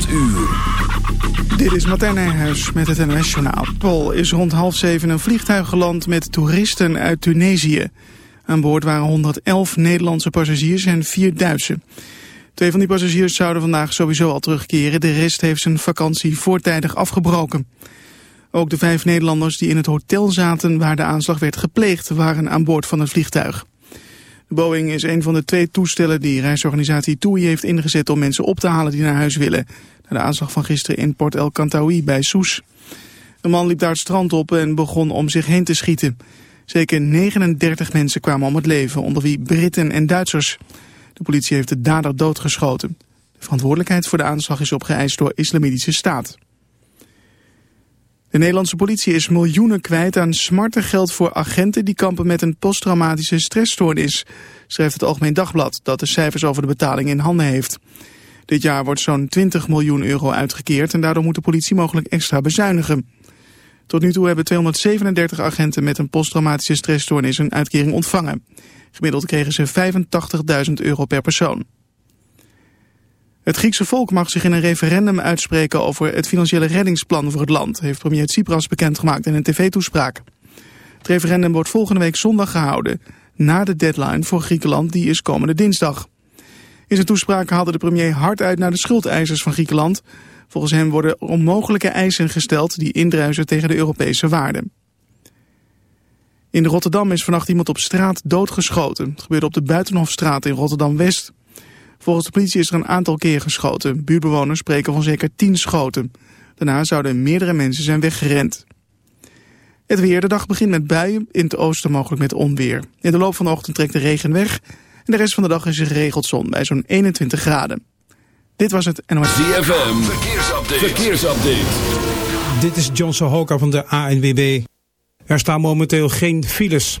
8 uur. Dit is Martijn Nijhuis met het NOS Journaal. Pol is rond half zeven een vliegtuig geland met toeristen uit Tunesië. Aan boord waren 111 Nederlandse passagiers en vier Duitse. Twee van die passagiers zouden vandaag sowieso al terugkeren. De rest heeft zijn vakantie voortijdig afgebroken. Ook de vijf Nederlanders die in het hotel zaten waar de aanslag werd gepleegd... waren aan boord van het vliegtuig. Boeing is een van de twee toestellen die reisorganisatie TUI heeft ingezet... om mensen op te halen die naar huis willen. Na de aanslag van gisteren in Port El Kantaoui bij Soes. De man liep daar het strand op en begon om zich heen te schieten. Zeker 39 mensen kwamen om het leven, onder wie Britten en Duitsers. De politie heeft de dader doodgeschoten. De verantwoordelijkheid voor de aanslag is opgeëist door Islamitische Staat. De Nederlandse politie is miljoenen kwijt aan smarte geld voor agenten die kampen met een posttraumatische stressstoornis, schrijft het Algemeen Dagblad dat de cijfers over de betaling in handen heeft. Dit jaar wordt zo'n 20 miljoen euro uitgekeerd en daardoor moet de politie mogelijk extra bezuinigen. Tot nu toe hebben 237 agenten met een posttraumatische stressstoornis een uitkering ontvangen. Gemiddeld kregen ze 85.000 euro per persoon. Het Griekse volk mag zich in een referendum uitspreken over het financiële reddingsplan voor het land, heeft premier Tsipras bekendgemaakt in een tv-toespraak. Het referendum wordt volgende week zondag gehouden, na de deadline voor Griekenland, die is komende dinsdag. In zijn toespraak haalde de premier hard uit naar de schuldeisers van Griekenland. Volgens hem worden onmogelijke eisen gesteld die indruisen tegen de Europese waarden. In Rotterdam is vannacht iemand op straat doodgeschoten. Het gebeurde op de Buitenhofstraat in Rotterdam-West. Volgens de politie is er een aantal keer geschoten. Buurtbewoners spreken van zeker tien schoten. Daarna zouden meerdere mensen zijn weggerend. Het weer. De dag begint met buien, in het oosten mogelijk met onweer. In de loop van de ochtend trekt de regen weg... en de rest van de dag is er geregeld zon bij zo'n 21 graden. Dit was het NOS. ZFM. Verkeersupdate. Verkeersupdate. Dit is John Sohoka van de ANWB. Er staan momenteel geen files.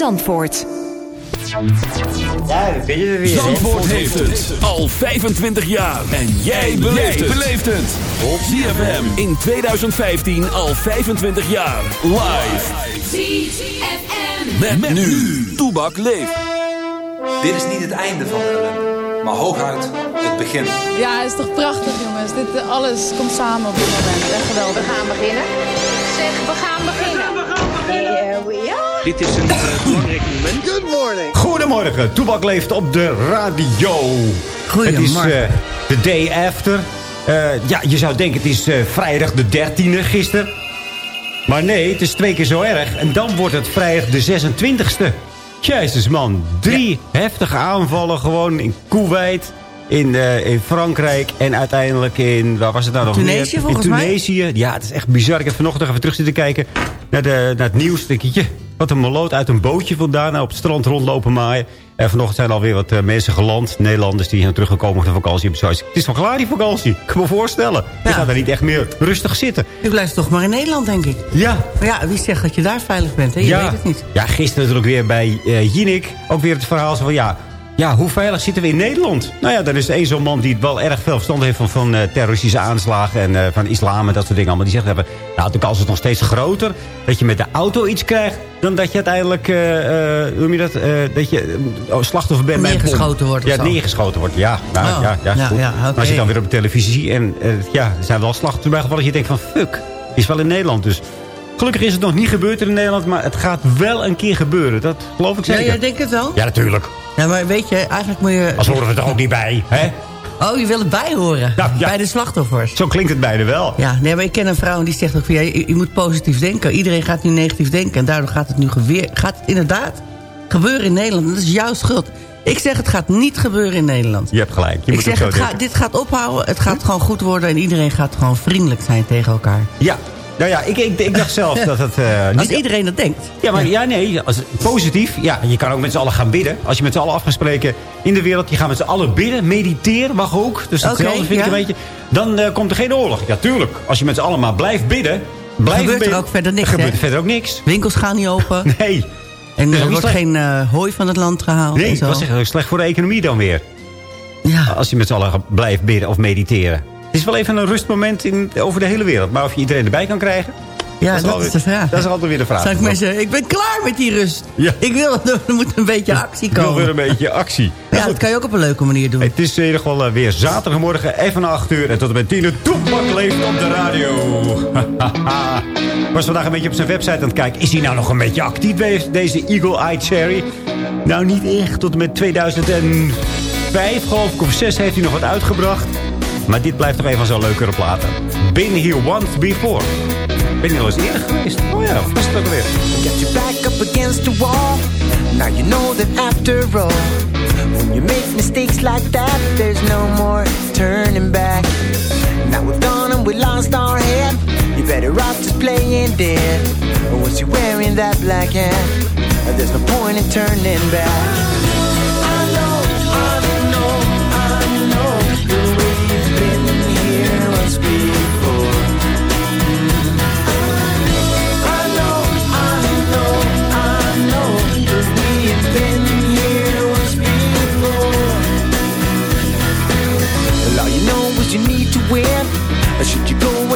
Zandvoort. Ja, ben je weer. Zandvoort heeft het al 25 jaar. En jij beleeft het. Op ZFM in 2015 al 25 jaar. Live. Met, met nu. Toebak leeft. Dit is niet het einde van de ellende, maar hooguit het begin. Ja, het is toch prachtig jongens. Dit, eh, alles komt samen op dit moment. Echt geweldig. We gaan beginnen. Zeg, we gaan beginnen. We are. Dit is een uh, belangrijk moment. Good morning. Goedemorgen, Toebak leeft op de radio. Goedemorgen. Het is uh, de day after. Uh, ja, je zou denken het is uh, vrijdag de 13e gisteren. Maar nee, het is twee keer zo erg. En dan wordt het vrijdag de 26e. Jezus man, drie ja. heftige aanvallen gewoon in Kuwait, in, uh, in Frankrijk en uiteindelijk in, waar was het nou nog Tunesië, meer? volgens in Tunesië. Mij? Ja, het is echt bizar. Ik heb vanochtend even terug zitten kijken naar, de, naar het nieuws. Denk je, Wat een moloot uit een bootje vandaan op het strand rondlopen maaien. En vanochtend zijn alweer wat eh, mensen geland. Nederlanders die zijn teruggekomen van de vakantie. Het is toch klaar die vakantie? Ik kan me voorstellen. Je gaat daar niet echt meer rustig zitten. Je blijft toch maar in Nederland, denk ik. Ja. Maar ja, wie zegt dat je daar veilig bent? Hè? Je ja. weet het niet. Ja, gisteren natuurlijk weer bij uh, Jinek. Ook weer het verhaal van ja... Ja, hoe veilig zitten we in Nederland? Nou ja, dan is er één zo'n man die het wel erg veel verstand heeft van, van uh, terroristische aanslagen en uh, van islam en dat soort dingen allemaal. Die zegt hebben, nou de kans is nog steeds groter dat je met de auto iets krijgt dan dat je uiteindelijk, uh, hoe noem je dat, dat je oh, slachtoffer bent. Neergeschoten wordt Ja, neergeschoten wordt, ja. Nou, oh. ja, ja, ja, goed. ja okay. Als je dan weer op de televisie ziet en ja, er zijn wel slachtoffers bijgevallen dat je denkt van fuck, die is wel in Nederland dus. Gelukkig is het nog niet gebeurd in Nederland, maar het gaat wel een keer gebeuren. Dat geloof ik zeker. Ja, jij denkt het wel? Ja, natuurlijk. Ja, maar weet je, eigenlijk moet je... Als horen we er ook niet bij, hè? Oh, je wil het bijhoren? Nou, ja. Bij de slachtoffers? Zo klinkt het bijna wel. Ja, nee, maar ik ken een vrouw die zegt ook van... Ja, je, je, moet positief denken. Iedereen gaat nu negatief denken. En daardoor gaat het nu geweer, gaat het inderdaad gebeuren in Nederland. En dat is jouw schuld. Ik zeg, het gaat niet gebeuren in Nederland. Je hebt gelijk. Je ik moet zeg, het gaat, dit gaat ophouden. Het gaat gewoon goed worden. En iedereen gaat gewoon vriendelijk zijn tegen elkaar. Ja, nou ja, ik, ik, ik dacht zelf dat het... Uh, als niet... iedereen dat denkt. Ja, maar ja, nee, als, positief. Ja, je kan ook met z'n allen gaan bidden. Als je met z'n allen af gaat spreken in de wereld... je gaat met z'n allen bidden, mediteren, mag ook. Dus dat okay, vind ik een beetje... Dan uh, komt er geen oorlog. Ja, tuurlijk. Als je met z'n allen maar blijft bidden... Blijft gebeurt bidden, er ook verder niks, gebeurt hè? er verder ook niks. Winkels gaan niet open. Nee. En er wordt geen uh, hooi van het land gehaald. Nee, dat is echt slecht voor de economie dan weer. Ja. Als je met z'n allen blijft bidden of mediteren. Het is wel even een rustmoment in, over de hele wereld. Maar of je iedereen erbij kan krijgen... Ja, dat, dat, is, de vraag. Dat is altijd weer de vraag. Zou ik zeggen, ik ben klaar met die rust. Ja. Ik wil, er moet een beetje actie komen. Ik wil weer een beetje actie. Ja, dat kan je ook op een leuke manier doen. Het is in ieder geval weer zaterdagmorgen, even na 8 uur. En tot en met 10 uur, Toepak leeft op de radio. was vandaag een beetje op zijn website aan het kijken. Is hij nou nog een beetje actief, deze Eagle Eye Cherry? Nou, niet echt. Tot en met 2005, geloof ik, of 6 heeft hij nog wat uitgebracht. Maar dit blijft toch een van zo'n leukere platen. Been here once before. Ben je al eens eerder geweest? Oh ja, of is het weer? Get your back up against the wall. Now you know that after all, when you make mistakes like that, there's no more turning back. Now we've gone and we lost our head. You better off just playing dead. Once you're wearing that black hat, there's no point in turning back.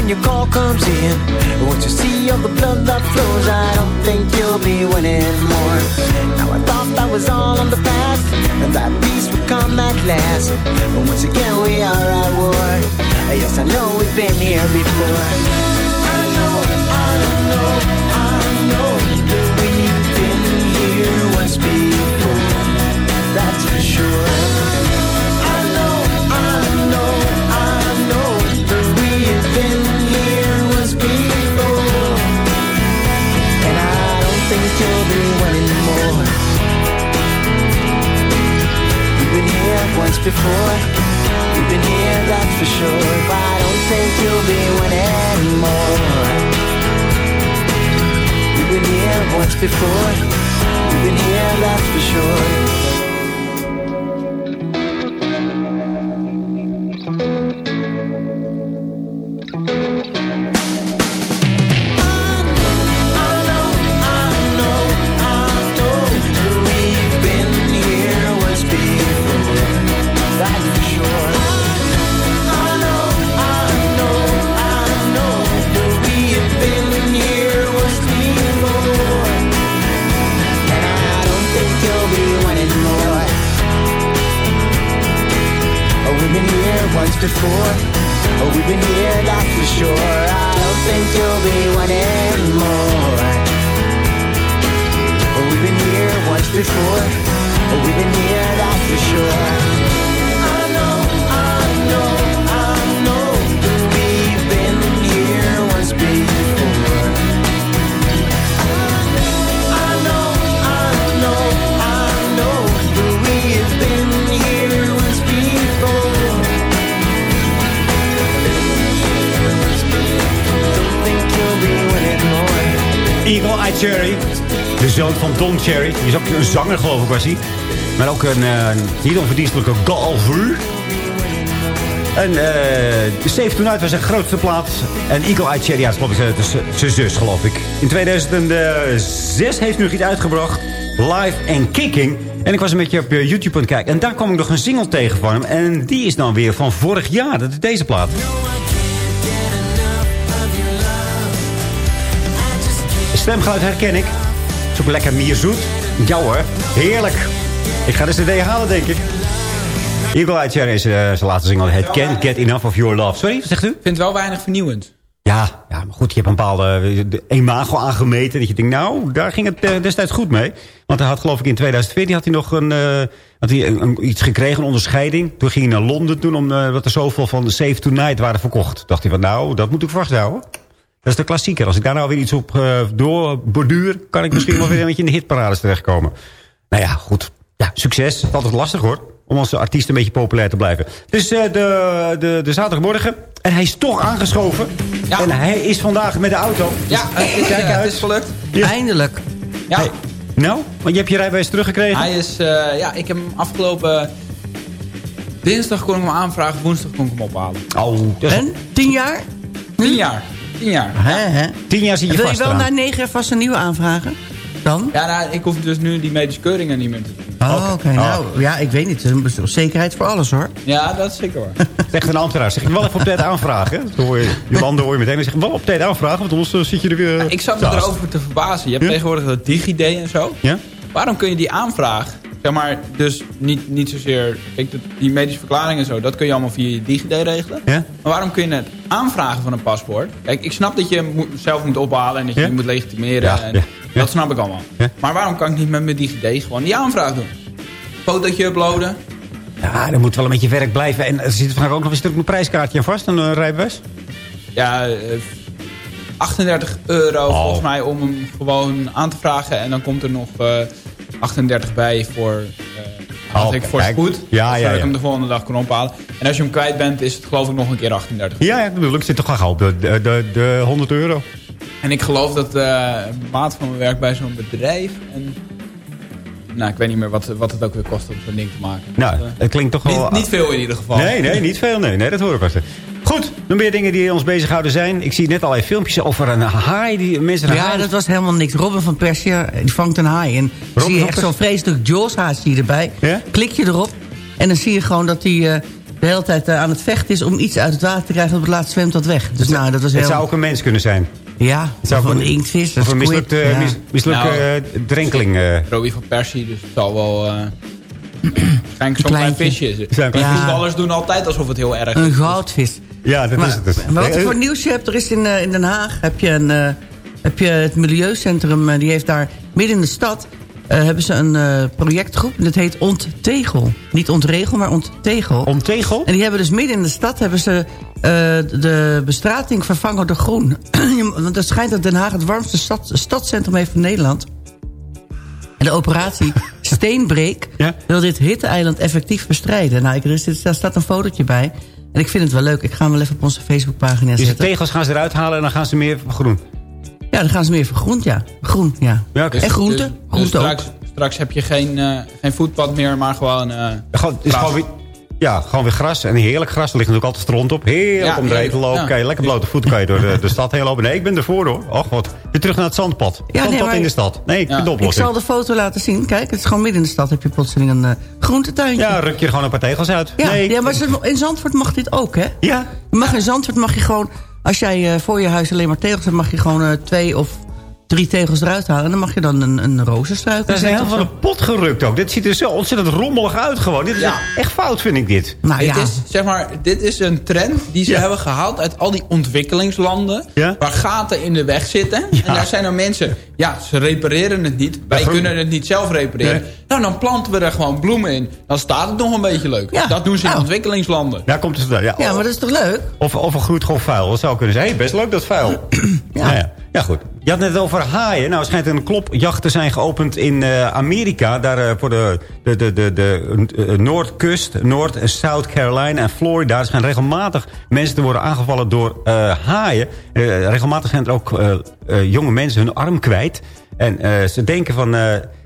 When your call comes in? Once you see all the blood that flows, I don't think you'll be winning more. Now I thought that was all in the past, and that peace would come at last. But once again we are at war. Yes, I know we've been here before. I know, I know, I know that we've been here once before. That's for sure. You'll be winning more. We've been here once before. We've been here, that's for sure. But I don't think you'll be winning more. We've been here once before. We've been here, that's for sure. Cherry. De zoon van Don Cherry. Die is ook een zanger, geloof ik, was hij. Maar ook een uh, niet onverdienstelijke golfer. En uh, Save Tonight was zijn grootste plaat. En Eagle Eye Cherry, ja, dat is zijn zus, geloof ik. In 2006 heeft hij nog iets uitgebracht. Live and Kicking. En ik was een beetje op YouTube aan het kijken. En daar kwam ik nog een single tegen van hem. En die is dan weer van vorig jaar. Dat is deze plaat. Stemgeluid herken ik. Is ook lekker mierzoet. Ja hoor, heerlijk. Ik ga de cd halen, denk ik. Eagle Eye Cherry is uh, zijn laatste single. It can't get enough of your love. Sorry, zegt u? Ik vind het wel weinig vernieuwend. Ja, ja, maar goed, je hebt een bepaalde imago aangemeten. Dat je denkt, nou, daar ging het uh, destijds goed mee. Want hij had, geloof ik, in 2014 had hij nog een, uh, had hij een, iets gekregen, een onderscheiding. Toen ging hij naar Londen toen, omdat er zoveel van de Save Tonight waren verkocht. dacht hij van, nou, dat moet ik vasthouden. Dat is de klassieker. Als ik daar nou weer iets op uh, doorborduur... kan ik misschien wel weer een beetje in de hitparades terechtkomen. Nou ja, goed. Ja, succes. Het is altijd lastig hoor. Om als artiest een beetje populair te blijven. Dus uh, de, de, de zaterdagmorgen. En hij is toch aangeschoven. Ja. En hij is vandaag met de auto. Ja, dus, kijk uit. het is gelukt. Ja. Eindelijk. Ja. Hey. Nou, want je hebt je rijbewijs teruggekregen? Hij is, uh, ja, ik heb hem afgelopen... Dinsdag kon ik hem aanvragen, woensdag kon ik hem ophalen. Oh, en? Tien jaar? Tien jaar. Tien jaar. Hè, hè? Tien jaar zie je Wil vast je wel eraan. na negen jaar vast een nieuwe aanvragen? Dan? Ja, nou, ik hoef dus nu die medische keuringen niet meer te doen. Oh, oké. Okay. Nou, ja, ik weet niet. Er zekerheid voor alles, hoor. Ja, dat is zeker waar. Zegt een ambtenaar. Zeg je wel even op tijd aanvragen. Dan hoor je, Jolande hoor je meteen. Zeg je wel op tijd aanvragen, want anders uh, zit je er weer... Ja, ik zat me erover te verbazen. Je hebt Ja? tegenwoordig dat DigiD en zo. Ja? Waarom kun je die aanvraag... Zeg maar, dus niet, niet zozeer... Kijk, dat- die medische verklaring en zo... Dat kun je allemaal via je DigiD regelen. Ja? Maar waarom kun je het aanvragen van een paspoort? Kijk, ik snap dat je hem zelf moet ophalen... en dat je Ja? hem moet legitimeren. Ja, en. Dat snap ik allemaal. Maar waarom kan ik niet met mijn DigiD gewoon die aanvraag doen? Fotootje uploaden. Ja, er moet wel een beetje werk blijven. En er zit vandaag ook nog een stuk een prijskaartje aan vast, een uh, rijbewijs. Ja, eh, 38 euro Oh. volgens mij om hem gewoon aan te vragen. En dan komt er nog eh 38 bij voor, als Oh, ik voor spoed. Ja, zodat ja, ik ja. hem de volgende dag kan ophalen. En als je hem kwijt bent, is het geloof ik nog een keer 38 Ja, ja, bedoel ik. Zit toch gauw op de, de, de, de 100 euro. En ik geloof dat eh, een maat van mijn werk bij zo'n bedrijf... En, nou, ik weet niet meer wat, wat het ook weer kost om zo'n ding te maken. Nou, Dus, eh, het klinkt toch wel... niet, niet veel in ieder geval. Nee, nee, niet veel. Nee, nee dat hoor ik wel. Goed, nog meer dingen die ons bezighouden zijn. Ik zie net al even filmpjes over een haai die mensen... Ja, haai- dat was helemaal niks. Robin van Persie, die vangt een haai. En Robin zie je echt zo'n vreselijk Jaws-haas erbij. Ja? Klik je erop en dan zie je gewoon dat hij eh, de hele tijd eh, aan het vechten is... om iets uit het water te krijgen. Op het laatst zwemt dat weg. Dus nou, dat was Het heel... zou ook een mens kunnen zijn. Ja, zou ook een inktvis, Of een mislukte, ja. mis, mislukte Nou. eh, drenkeling. eh. Robbie van Persie, dus het zal wel... eh waarschijnlijk zo'n klein kleintje. visje is. Zo'n klein Die visje. voetballers doen altijd alsof het heel erg Een is. goudvis. ja, dat Maar, is het dus. maar wat Eh, voor nieuws je hebt, er is in, eh, in Den Haag... heb je, een, eh, heb je het Milieucentrum, eh, die heeft daar midden in de stad... eh, hebben ze een eh, projectgroep, en dat heet Onttegel. Niet ontregel, maar onttegel. Om tegel? En die hebben dus midden in de stad hebben ze eh, de bestrating vervangen door groen. Want het schijnt dat Den Haag het warmste stad, stadscentrum heeft van Nederland. En de operatie Steenbreek Ja? wil dit hitteeiland effectief bestrijden. Nou, ik, er, is, daar staat een fotootje bij. En ik vind het wel leuk. Ik ga hem wel even op onze Facebookpagina Dus de zetten. tegels gaan ze eruit halen en dan gaan ze meer groen. Ja, dan gaan ze meer vergroend, ja. Groen, ja. Ja, oké. En groente. Dus, dus groente ook. straks, straks heb je geen, eh, geen voetpad meer, maar gewoon... eh, Gewoon, is gewoon weer, ja, gewoon weer gras. En heerlijk gras. Er ligt natuurlijk altijd stront op. Heerlijk Ja, om erheen te lopen. Ja. Kan je lekker blote voeten kan je door de, de stad heen lopen. Nee, ik ben ervoor hoor. Och wat. Weer terug naar het zandpad. zandpad maar- in de stad. Nee, ik Ja. Ik zal de foto laten zien. Kijk, het is gewoon midden in de stad. Heb je plotseling een eh, groentetuintje. Ja, ruk je er gewoon een paar tegels uit. Ja, nee, ja, maar in Zandvoort mag dit ook, hè? Ja, Je mag in Zandvoort mag je gewoon... Als jij eh, voor je huis alleen maar tegels hebt... mag je gewoon eh, twee of drie tegels eruit halen. En dan mag je dan een, een rozenstruik dat is of van de pot gerukt ook. Dit ziet er zo ontzettend rommelig uit gewoon. Dit is Ja. echt fout vind ik dit. Nou Dit, ja, is, zeg maar, dit is een trend die ze Ja. hebben gehaald uit al die ontwikkelingslanden. Ja. Waar gaten in de weg zitten. Ja. En daar zijn er mensen, ja, ze repareren het niet. Wij kunnen het niet zelf repareren. Nee. Nou, dan planten we er gewoon bloemen in. Dan staat het nog een beetje leuk. Ja. Dat doen ze in Nou. ontwikkelingslanden. Daar komt het vandaan. Ja. ja, maar dat is toch leuk? Of, of er groeit gewoon vuil. Dat zou kunnen zijn. Hey, best leuk dat vuil. ja. ja. Ja, goed. Je had het over haaien. Nou, schijnt een klopjacht te zijn geopend in eh, Amerika. Daar eh, voor de, de, de, de, de eh, Noordkust, Noord- en South Carolina en Florida. Er schijnen regelmatig mensen te worden aangevallen door haaien. Regelmatig zijn er ook jonge mensen hun arm kwijt. En ze denken van...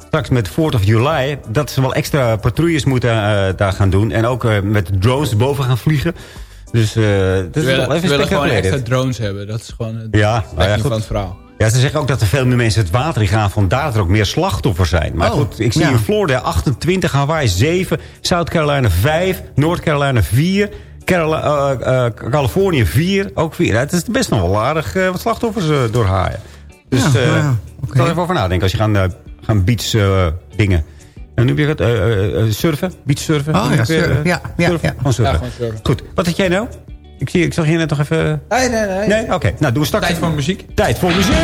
straks met 4th of July... dat ze wel extra patrouilles moeten daar gaan doen. En ook met drones boven gaan vliegen. Dus eh dat Ze is willen, wel ze even willen gewoon extra drones hebben. Dat is gewoon het Ja, nou ja, van het verhaal. Ja, ze zeggen ook dat er veel meer mensen het water in gaan. Vandaar dat er ook meer slachtoffers zijn. Maar Oh, goed, ik zie ja. in Florida 28, Hawaii 7, South Carolina 5, North Carolina 4, Caroli- eh, eh, Californië 4, ook 4. Ja, het is best nog wel aardig wat slachtoffers eh, door haaien. Dus Ja, nou ja, er even over nadenken als je gaan, gaan beach dingen. En nu weer het eh, surfen, beach surfen. Oh ja, surfen. Ja, ja, surfen? ja. Gewoon surfen. Ja, gewoon surfen. Goed, wat had jij nou? Ik, zie, ik zag je net nog even... Nee, nee, nee. Nee? Oké, nou doen we straks... Tijd voor muziek. Tijd voor muziek.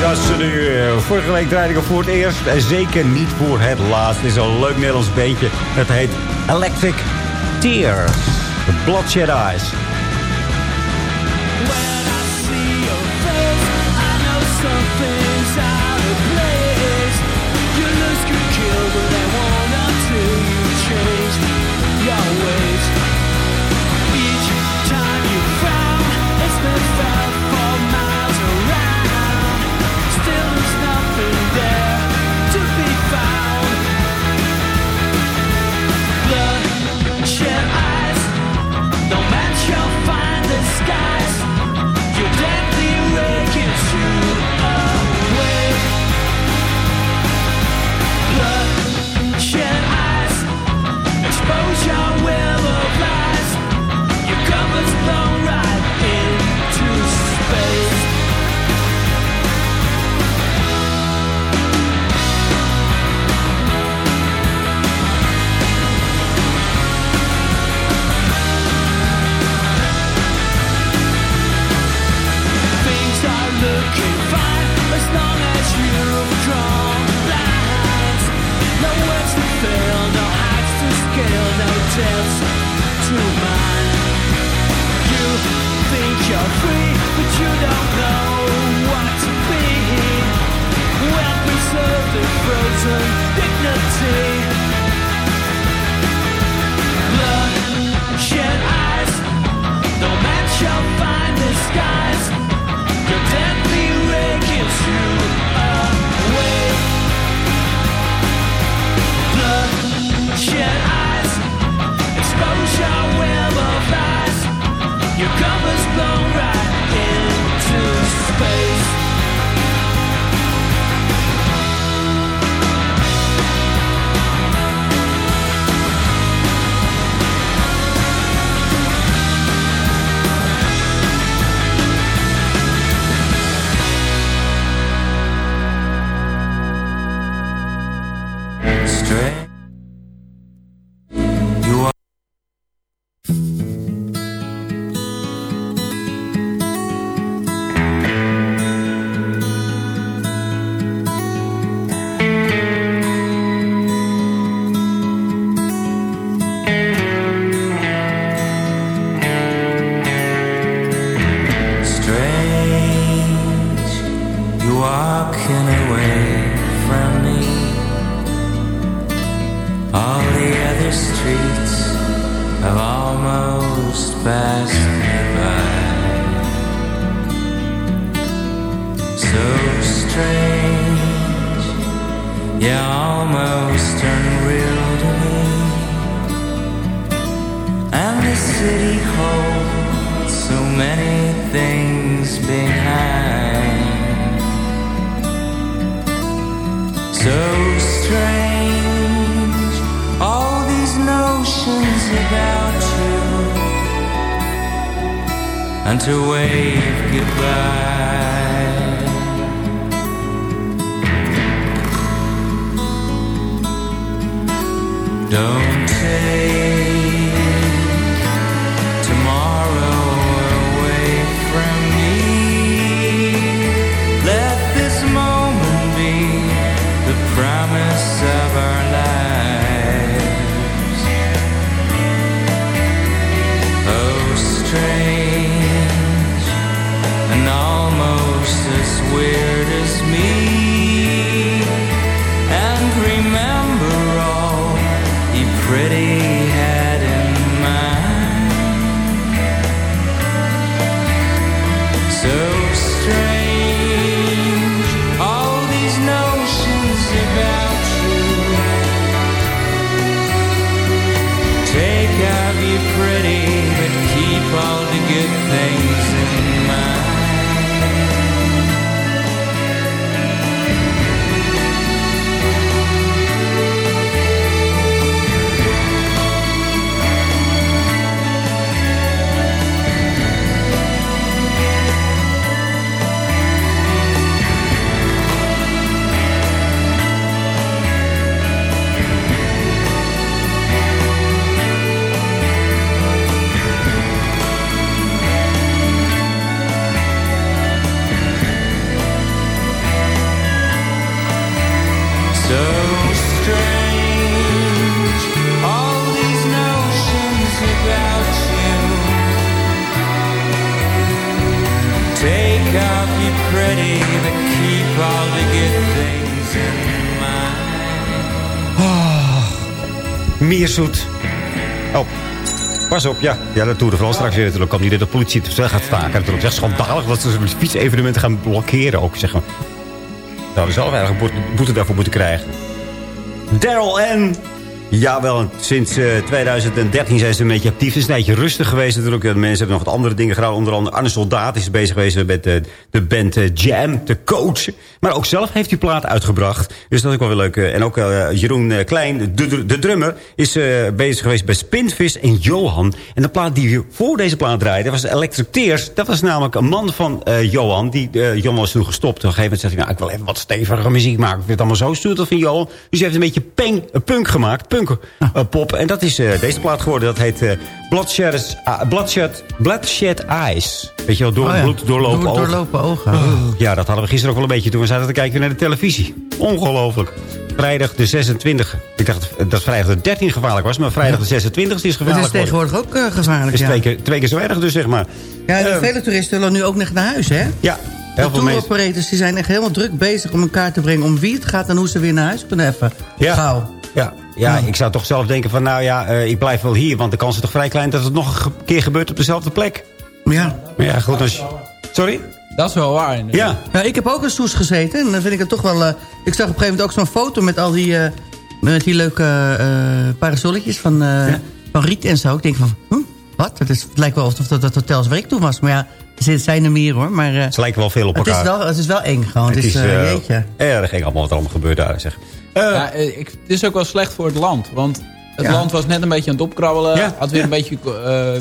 Dat is er nu. Vorige week draaide ik al voor het eerst. En zeker niet voor het laatst. Het is een leuk Nederlands beentje. Het heet Electric Tears. The Bloodshed Eyes. chance and to wave goodbye. Don't Off your pretty, but keep all the good things in mind. Oh, meer zoet. Oh, pas op, ja. Ja, de Tour de straks weer natuurlijk. Kan niet dat de politie het gaat staken. Natuurlijk. Het is echt schandalig dat ze fietsevenementen gaan blokkeren ook, zeg maar. Zouden zelf eigenlijk een boete daarvoor moeten krijgen. Daryl N. Jawel, sinds eh, 2013 zijn ze een beetje actief. Het is een tijdje rustig geweest natuurlijk. De mensen hebben nog wat andere dingen gedaan. Onder andere Arne Soldaat is bezig geweest met eh, de band eh, Jam te coachen. Maar ook zelf heeft hij plaat uitgebracht. Dus dat is ook wel weer leuk. Eh, En ook eh, Jeroen eh, Klein, de, de drummer, is eh, bezig geweest bij Spinvis en Johan. En de plaat die voor deze plaat draaide was Electric Tears. Dat was namelijk een man van eh, Johan. Die, eh, Johan was toen gestopt. Op een gegeven moment zei hij, nou, ik wil even wat stevige muziek maken. Ik vind het allemaal zo stoer dat van Johan. Dus hij heeft een beetje eh, punk gemaakt. Punk eh, pop. En dat is eh, deze plaat geworden. Dat heet eh Bloodshed's- ah, Bloodshed Eyes. Weet je wel, door, Oh ja. bloed doorlopen Door- ogen. doorlopen ogen. Oh, ja, dat hadden we gisteren ook wel een beetje toen we zaten te kijken naar de televisie. Ongelooflijk. Vrijdag de 26. Ik dacht dat vrijdag de 13 gevaarlijk was, maar vrijdag de 26 is Het gevaarlijk. is tegenwoordig ook gevaarlijk, is ja. twee keer, twee keer zo erg dus, zeg maar. Ja, en Eh, vele toeristen willen nu ook nog naar huis, hè? Ja, De heel veel mensen. tour-operators die zijn echt helemaal druk bezig om elkaar te brengen... om wie het gaat en hoe ze weer naar huis kunnen even. Ja. Gauw. Ja, ja, ik zou toch zelf denken van, nou ja, eh, ik blijf wel hier. Want de kans is toch vrij klein dat het nog een keer gebeurt op dezelfde plek. Ja. Maar ja, goed, als... Sorry? Dat is wel waar. inderdaad. Ja. Ja, ik heb ook een soes gezeten. En dan vind ik het toch wel... eh, ik zag op een gegeven moment ook zo'n foto met al die... eh, met die leuke eh parasolletjes van, eh, van Riet en zo. Ik denk van, hm, wat? Het, is, het lijkt wel alsof dat het hotels waar ik toen was. Maar ja, er zijn er meer hoor. Maar, eh, Ze lijken wel veel op het, elkaar. is wel, het is wel eng gewoon. Het, is, eh, eh, jeetje. erg eng allemaal wat er allemaal gebeurt daar, zeg. Ja, eh, ik, het is ook wel slecht voor het land. Want het Ja. land was net een beetje aan het opkrabbelen. Ja, Had weer ja. een beetje... eh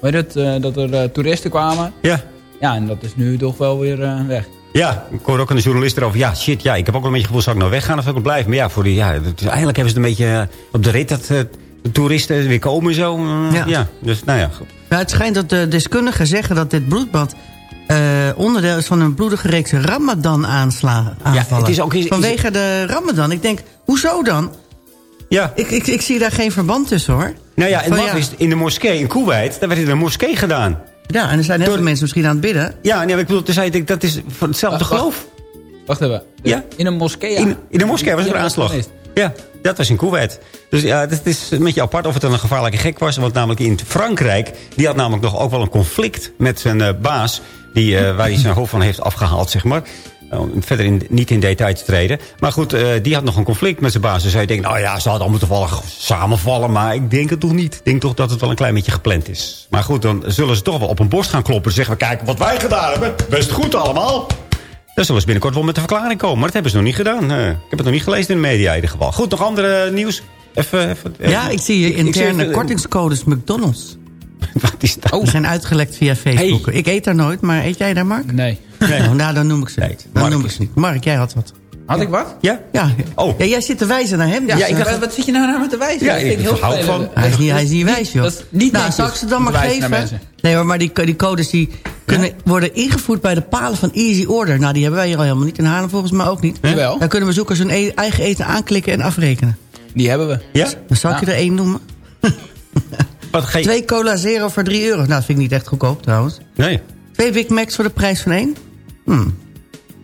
hoe heet het? eh, dat er eh, toeristen kwamen. Ja. Ja, en dat is nu toch wel weer eh, weg. Ja, ik hoorde ook aan de journalist erover. Ja, shit, ja, ik heb ook wel een beetje gevoel, zal ik nou weggaan of zal ik blijven? Maar ja, voor die, ja het- eigenlijk hebben ze het een beetje eh, op de rit dat eh, de toeristen weer komen en zo. Eh, Ja. ja. dus nou ja, goed. Ja, het schijnt dat de deskundigen zeggen dat dit bloedbad... eh, onderdeel is van een bloedige reeks Ramadan-aanvallen. het is ook- is- is- Vanwege de Ramadan. Ik denk, hoezo dan? Ja. Ik, ik, ik zie daar geen verband tussen, hoor. Nou ja, en Van, wat is in de moskee in Kuwait, daar werd in een moskee gedaan. Ja, en er zijn heel veel mensen misschien aan het bidden. Ja, nee, ik bedoel, dus hij denkt, dat is van hetzelfde Wacht, geloof. Wacht even. Ja? In een moskee? In, in de moskee was er Ja, een aanslag. geweest. Ja, dat was in Kuwait. Dus ja, het is een beetje apart of het dan een gevaarlijke gek was. Want namelijk in Frankrijk, die had namelijk nog ook wel een conflict met zijn eh, baas. Die, eh, waar hij zijn hoofd van heeft afgehaald, zeg maar. Nou, verder in, niet in detail te treden. Maar goed, eh, die had nog een conflict met zijn baas. Dus hij denkt, nou ja, ze hadden allemaal toevallig samenvallen. Maar ik denk het toch niet. Ik denk toch dat het wel een klein beetje gepland is. Maar goed, dan zullen ze toch wel op een borst gaan kloppen. En zeggen, we kijken wat wij gedaan hebben. Best goed allemaal. Dan zullen ze binnenkort wel met een verklaring komen. Maar dat hebben ze nog niet gedaan. Eh, ik heb het nog niet gelezen in de media in ieder geval. Goed, nog andere nieuws? Even, even, even- Ja, ik zie hier ik zie interne even- kortingscodes McDonald's. Wat is dat? Die zijn uitgelekt via Facebook. Ik eet daar nooit, maar eet jij daar, Mark? Nee. Nou, nou, dan noem ik ze niet. Dan Mark noem ik ze niet. Mark, jij had wat. Had ik wat? Ja? Ja, Oh. ja jij zit te wijzen naar hem. Ja, dus, ik eh, dacht, wat zit je nou naar me te wijzen? Ja, ik heel hou vervelend. van- hij, is niet, hij is niet wijs, joh. Dat is niet nou, zal ik ze dan maar geven? mensen. Nee hoor, maar die, die codes die kunnen worden ingevoerd bij de palen van Easy Order. Nou, die hebben wij hier al helemaal niet. In Haarlem volgens mij ook niet. Jawel. Daar kunnen bezoekers hun e- eigen eten aanklikken en afrekenen. Die hebben we. Ja? Dan zal ik je er één noemen. Wat Twee cola zero voor 3 euro. Nou, dat vind ik niet echt goedkoop trouwens. Nee. Twee Big Macs voor de prijs van één. Hmm.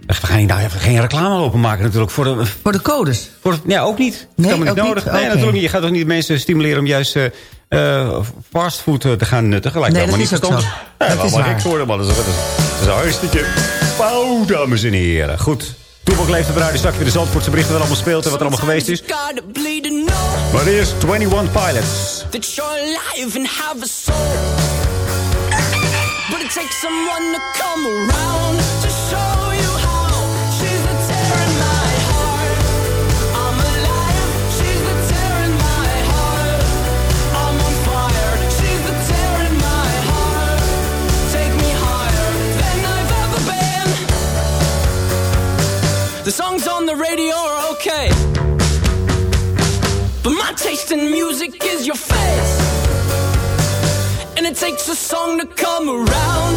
We gaan hier nou even geen reclame openmaken natuurlijk. Voor de, Voor de codes. voor de- ja, ook niet. Dat Nee, helemaal niet nodig. niet? Nee, Oké. natuurlijk niet. Je gaat toch niet mensen stimuleren om juist eh, fastfood eh, te gaan nutten. Gelijk Nee, dat niet is ook verstandig. zo. Ja, Dat is waar. worden, man. Dat is, dat is, dat is hartstikke fout, dames en heren. Goed. Toebak leeft de bruid. Straks weer de Zandvoortse berichten wat allemaal speelt en wat er allemaal geweest is. Maar eerst 21 Pilots. That you're alive and have a soul. it takes someone to come around to show The songs on the radio are okay. But my taste in music is your face. And it takes a song to come around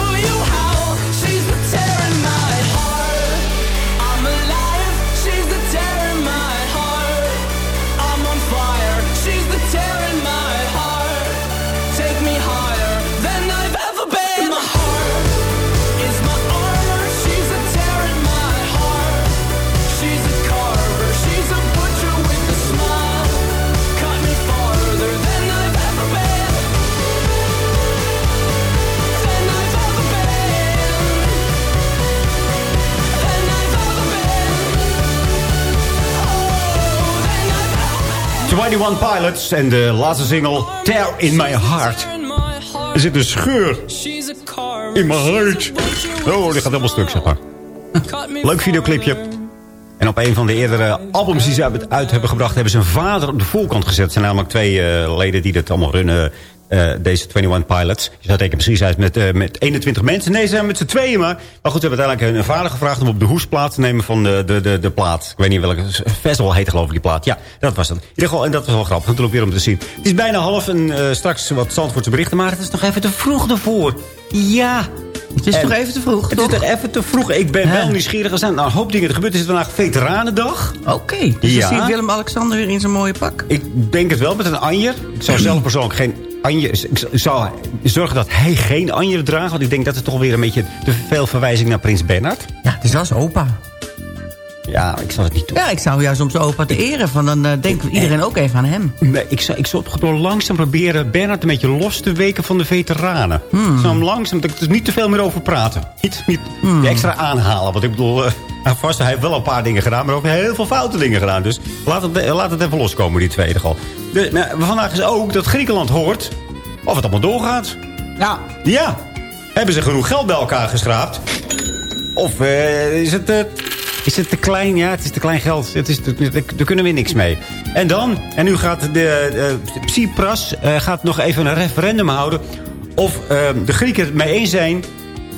21 Pilots en de laatste single Tear in My Heart. Er zit een scheur in mijn hart. Oh, die gaat helemaal stuk, zeg maar. Leuk videoclipje. En op een van de eerdere albums die ze uit- uit hebben gebracht... hebben ze een vader op de voorkant gezet. Er zijn namelijk twee eh, leden die dat allemaal runnen... eh, deze 21 Pilots. Je zou denken, precies, hij is met, eh, met 21 mensen. Nee, ze zijn met z'n tweeën maar. Maar goed, we hebben uiteindelijk een vader gevraagd... om op de hoesplaat te nemen van de, de, de, de plaat. Ik weet niet welke... Festival heette geloof ik die plaat. Ja, dat was het. In ieder geval, en dat was wel grappig natuurlijk weer om te zien. Het is bijna half en eh, straks wat Zandvoortse berichten. Maar het is nog even te vroeg ervoor. Ja, Het is En- toch even te vroeg, het toch? is toch even te vroeg. Ik ben wel nieuwsgierig. Er zijn een hoop dingen. Er gebeurt. Het is vandaag Veteranendag. Oké, dus Ja. je ziet Willem-Alexander weer in zijn mooie pak. Ik denk het wel met een anjer. Ik zou zelf persoonlijk geen anjer... Ik zou zorgen dat hij geen anjer draagt. Want ik denk dat het toch weer een beetje te veel verwijzing naar prins Bernhard. Ja, het is wel zijn opa. Ja, ik zal het niet doen. Ja, ik zou juist om zijn opa te eren. Van dan eh, denken we iedereen ook even aan hem. Nee, ik zou, ik zou het gewoon langzaam proberen Bernhard een beetje los te weken van de veteranen. Hmm. Ik zou hem langzaam, er er niet te veel meer over praten. Niet, niet die extra aanhalen. Want ik bedoel, eh, nou, vast, hij heeft wel een paar dingen gedaan, maar ook heel veel foute dingen gedaan. Dus laat het, eh, laat het even loskomen, die tweede gal. De, nou, vandaag is ook dat Griekenland hoort of het allemaal doorgaat. Ja. Ja. Hebben ze genoeg geld bij elkaar geschraapt? Of eh, is het... eh, is het te klein? Ja, het is te klein geld. Het is, daar kunnen we niks mee. En dan, en nu gaat de eh Tsipras eh, gaat nog even een referendum houden... of eh, de Grieken het mee eens zijn...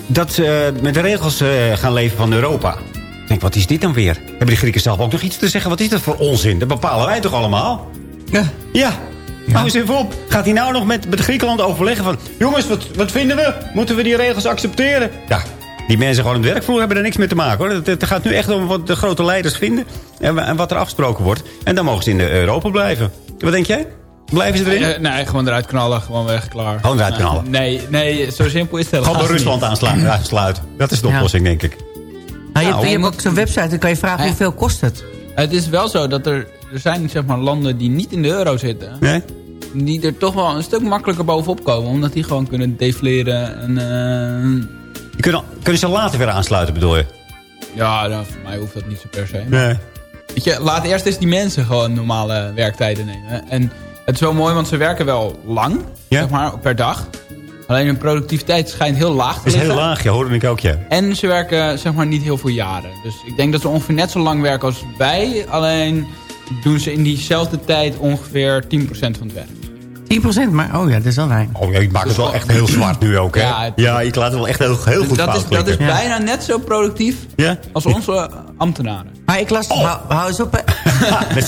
dat ze eh, met de regels gaan leven van Europa. Ik denk, wat is dit dan weer? Hebben die Grieken zelf ook nog iets te zeggen? Wat is dat voor onzin? Dat bepalen wij toch allemaal? Ja. Ja. Hou eens even op. Gaat hij nou nog met, met Griekenland overleggen van... jongens, wat, wat vinden we? Moeten we die regels accepteren? Ja, die mensen gewoon op de werkvloer hebben er niks mee te maken. hoor. Het, het gaat nu echt om wat de grote leiders vinden... En, wa- en wat er afgesproken wordt. En dan mogen ze in de Europa blijven. Wat denk jij? Blijven ze erin? Eh, nee, gewoon eruit knallen. Gewoon weg, klaar. Gewoon eruit knallen. Nee, nee, zo simpel is het Gewoon door Rusland niet. aansluiten. Dat is de Ja. oplossing, denk ik. Nou, je, hebt, Nou, je hebt ook zo'n website, dan kan je vragen Eh. hoeveel kost het. Het is wel zo dat er, er zijn zeg maar, landen die niet in de euro zitten. Nee? Die er toch wel een stuk makkelijker bovenop komen. Omdat die gewoon kunnen defleren. En, eh, kunnen, kunnen ze later weer aansluiten, bedoel je? ja, nou, voor mij hoeft dat niet zo per se. Nee. weet je, laat eerst eens die mensen gewoon normale werktijden nemen. En het is wel mooi, want ze werken wel lang, zeg maar, per dag. Alleen hun productiviteit schijnt heel laag te is liggen. heel laag, ja, hoorde ik ook, ja. En ze werken zeg maar niet heel veel jaren. Dus ik denk dat ze ongeveer net zo lang werken als wij. Alleen doen ze in diezelfde tijd ongeveer 10% van het werk. 10%, maar oh ja, dat is wel weinig. Oh ja, ik maak het wel echt heel zwart nu ook, hè? Ja, Ja, ik laat het wel echt heel, heel goed dat is, dat is bijna net zo productief Ja? als onze ambtenaren. Maar ik las, hou, hou eens op.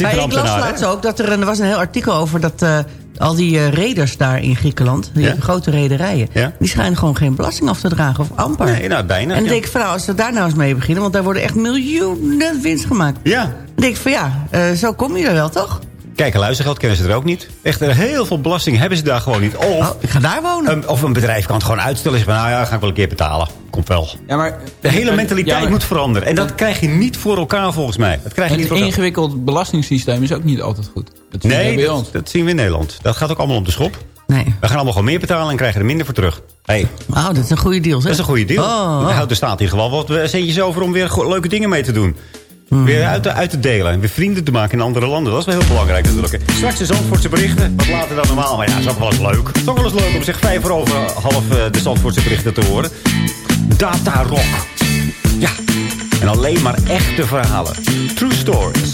Maar ik las laatst ook dat er, een- er was een heel artikel over dat eh, al die eh, reders daar in Griekenland, die Ja? grote rederijen, Ja? die schijnen gewoon geen belasting af te dragen of amper. Nee, nou, bijna. en dan ja. denk ik van nou, als ze daar nou eens mee beginnen, want daar worden echt miljoenen winst gemaakt. Ja. Dan denk ik van ja, eh, zo kom je er wel toch? Kijk, en luistergeld kennen ze er ook niet. Echt heel veel belasting hebben ze daar gewoon niet. Of, Oh, ik ga daar wonen. een, of een bedrijf kan het gewoon uitstellen. Zeggen van, nou ja, ga ik wel een keer betalen. Komt wel. Ja, maar, De hele mentaliteit Ja, maar moet veranderen. En dat krijg je niet voor elkaar volgens mij. Dat krijg je niet Een voor elkaar. ingewikkeld belastingssysteem is ook niet altijd goed. Dat zien we Nee, bij dat, ons. dat zien we in Nederland. Dat gaat ook allemaal op de schop. Nee. We gaan allemaal gewoon meer betalen en krijgen er minder voor terug. Hey, Wauw, dat is een goede deal. Zeg. dat is een goede deal. Oh, Dan oh. houdt de staat hier gewoon wat centjes over om weer leuke dingen mee te doen. Hmm. Weer uit, te- uit delen. En weer vrienden te maken in andere landen. Dat is wel heel belangrijk natuurlijk. Straks de Zandvoortse berichten. Wat later dan normaal. Maar ja, is ook wel eens leuk. Het is ook wel eens leuk om zeg vijf over half eh, de Zandvoortse berichten te horen. Data Rock. Ja. En alleen maar echte verhalen. True stories.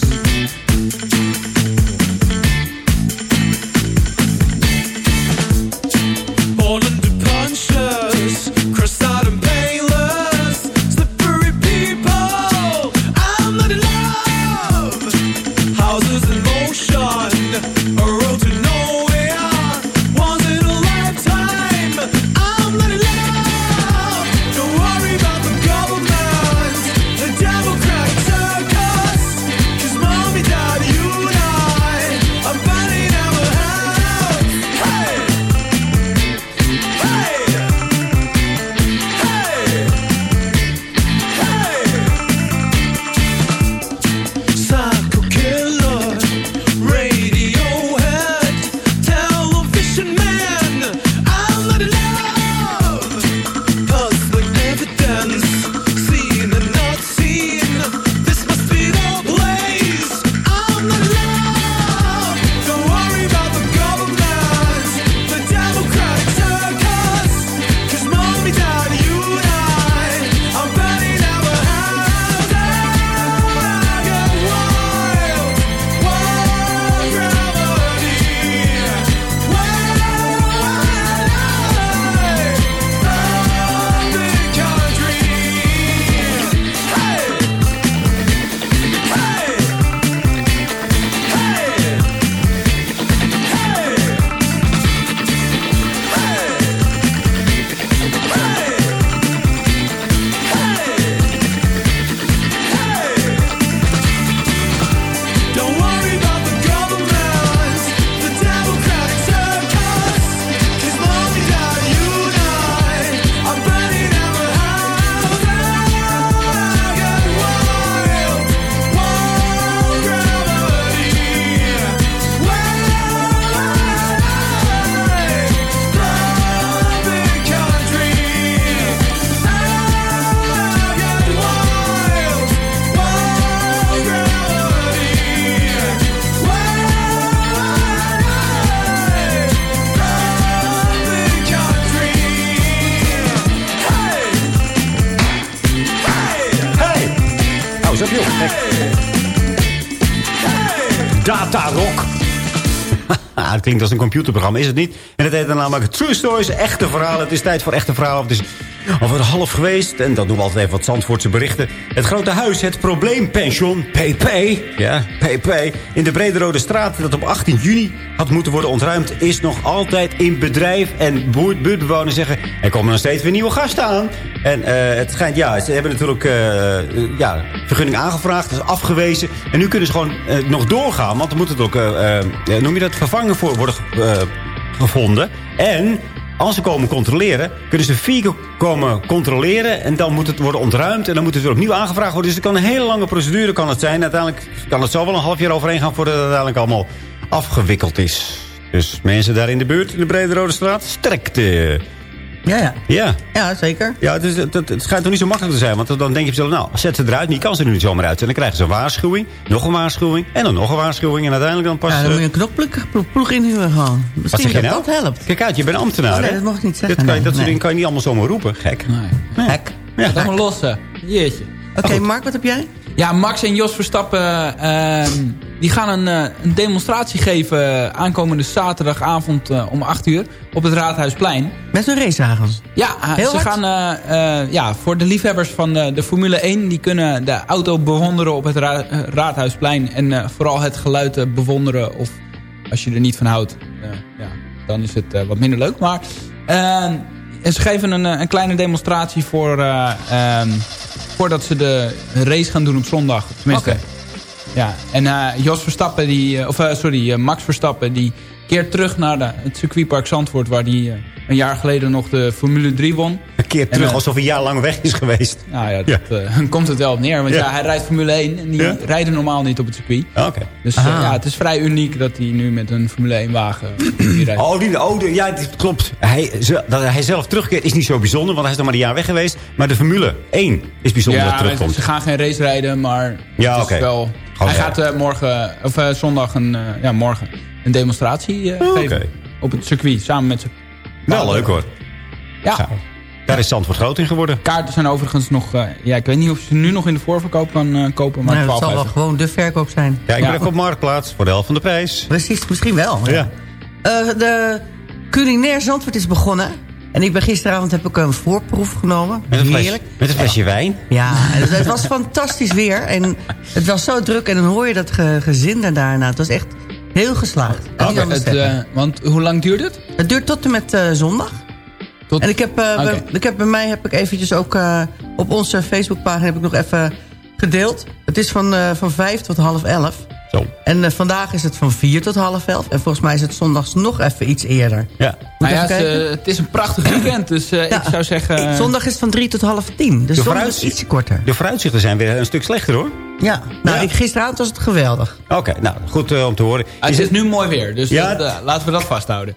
Eens. Kijk. Data Rock. Het klinkt als een computerprogramma, is het niet? En het heet dan namelijk True Stories, echte verhalen. Het is tijd voor echte verhalen. Het is over half geweest. En dat doen we altijd even wat Zandvoortse berichten. Het grote huis, het probleempension, PP. Ja, PP. In de Brederode straat, dat op 18 juni had moeten worden ontruimd... is nog altijd in bedrijf. En buurtbewoners zeggen, er komen nog steeds weer nieuwe gasten aan. En eh, het schijnt, ja, ze hebben natuurlijk eh, ja, vergunning aangevraagd. Dat is afgewezen. En nu kunnen ze gewoon nog doorgaan. Want er moet het ook, noem je dat, vervangen voor worden gevonden. En als ze komen controleren, kunnen ze vier komen controleren. En dan moet het worden ontruimd. En dan moet het weer opnieuw aangevraagd worden. Dus het kan een hele lange procedure kan het zijn. Uiteindelijk kan het zo wel een half jaar overheen gaan... voordat het uiteindelijk allemaal afgewikkeld is. Dus mensen daar in de buurt, in de Brede Rode Straat, sterkte. Ja, ja. Ja. Ja, zeker. Ja, het, is, het, het, het schijnt toch niet zo makkelijk te zijn. Want dan denk je zelf, nou, zet ze eruit. Die kan ze er niet zomaar uit. En dan krijgen ze een waarschuwing. Nog een waarschuwing. En dan nog een waarschuwing. En uiteindelijk dan pas... Ja, dan moet je een knokploeg inhuren gewoon. wat Misschien dat nou? dat helpt. Kijk uit, je bent ambtenaar, Oh, nee, hè? dat mag ik niet zeggen. Dit kan, Nee, dat soort nee. dingen kan je niet allemaal zomaar roepen. Gek. Nee. Hek. Ja, Dat allemaal lossen. Jeetje. Oké, Mark, wat heb jij? Ja, Max en Jos Verstappen ehm, die gaan een, eh, een demonstratie geven aankomende zaterdagavond eh, om 8 uur op het Raadhuisplein. Met hun racewagens. Ja, eh, Heel ze hard? gaan eh, eh, ja, voor de liefhebbers van de, de Formule 1, die kunnen de auto bewonderen op het Ra- eh, Raadhuisplein. En eh, vooral het geluid eh, bewonderen of als je er niet van houdt, eh, ja, dan is het eh, wat minder leuk. Maar eh, ze geven een, eh, een kleine demonstratie voor, eh, ehm, voordat ze de race gaan doen op zondag. Tenminste, ja, en eh, Jos Verstappen, die, eh, of eh, sorry, Max Verstappen, die keert terug naar de, het circuitpark Zandvoort... waar hij een jaar geleden nog de Formule 3 won. Een keer En, terug alsof hij jaar lang weg is geweest. Nou ja, dat eh, komt het wel op neer. Want ja. Ja. hij rijdt Formule 1 en die Ja. rijden normaal niet op het circuit. Oké. Dus Ah. ja, het is vrij uniek dat hij nu met een Formule 1 wagen rijdt. Oh, die, oh ja, dit klopt. Hij, ze- dat hij zelf terugkeert is niet zo bijzonder, want hij is nog maar een jaar weg geweest. Maar de Formule 1 is bijzonder dat ja, hij terugkomt. ze gaan geen race rijden, maar Ja, het is wel... Hij ja. gaat eh, morgen, of eh, zondag een, eh, ja, morgen een demonstratie eh, Oh, geven. oké. Op het circuit, samen met zijn... Wel leuk hoor. Ja. Daar is Zandvoort groot in geworden. Kaarten zijn overigens nog... eh, ja, ik weet niet of je ze nu nog in de voorverkoop kan eh, kopen, maar 12,50. zal wel gewoon de verkoop zijn. Ja, ik Ja. ben even op Marktplaats voor de helft van de prijs. Precies, misschien wel. Ja. Eh, de culinair Zandvoort is begonnen. En ik ben gisteravond heb ik een voorproef genomen. Met een, fles, Heerlijk. met een flesje wijn. Ja, het, het was fantastisch weer. En het was zo druk. En dan hoor je dat ge, gezin daarna. Het was echt heel geslaagd. Het, eh, want hoe lang duurt het? Het duurt tot en met eh, zondag. Tot... En ik heb, eh, bij, ik heb bij mij heb ik eventjes ook eh, op onze Facebookpagina heb ik nog even gedeeld. Het is van, eh, van 5 tot half 11. Zo. En eh, vandaag is het van 4 tot half 11. En volgens mij is het zondags nog even iets eerder. Ja. Nou ja, even het, kijken? het is een prachtig weekend, dus eh, ik zou zeggen... Zondag is het van 3 tot half 10. Dus De zondag is ietsje korter. De vooruitzichten zijn weer een stuk slechter hoor. Ja, nou, Ja. Ik, gisteravond was het geweldig. Oké, nou goed eh, om te horen. Ah, het is nu mooi weer, dus Ja. dat, eh, laten we dat vasthouden.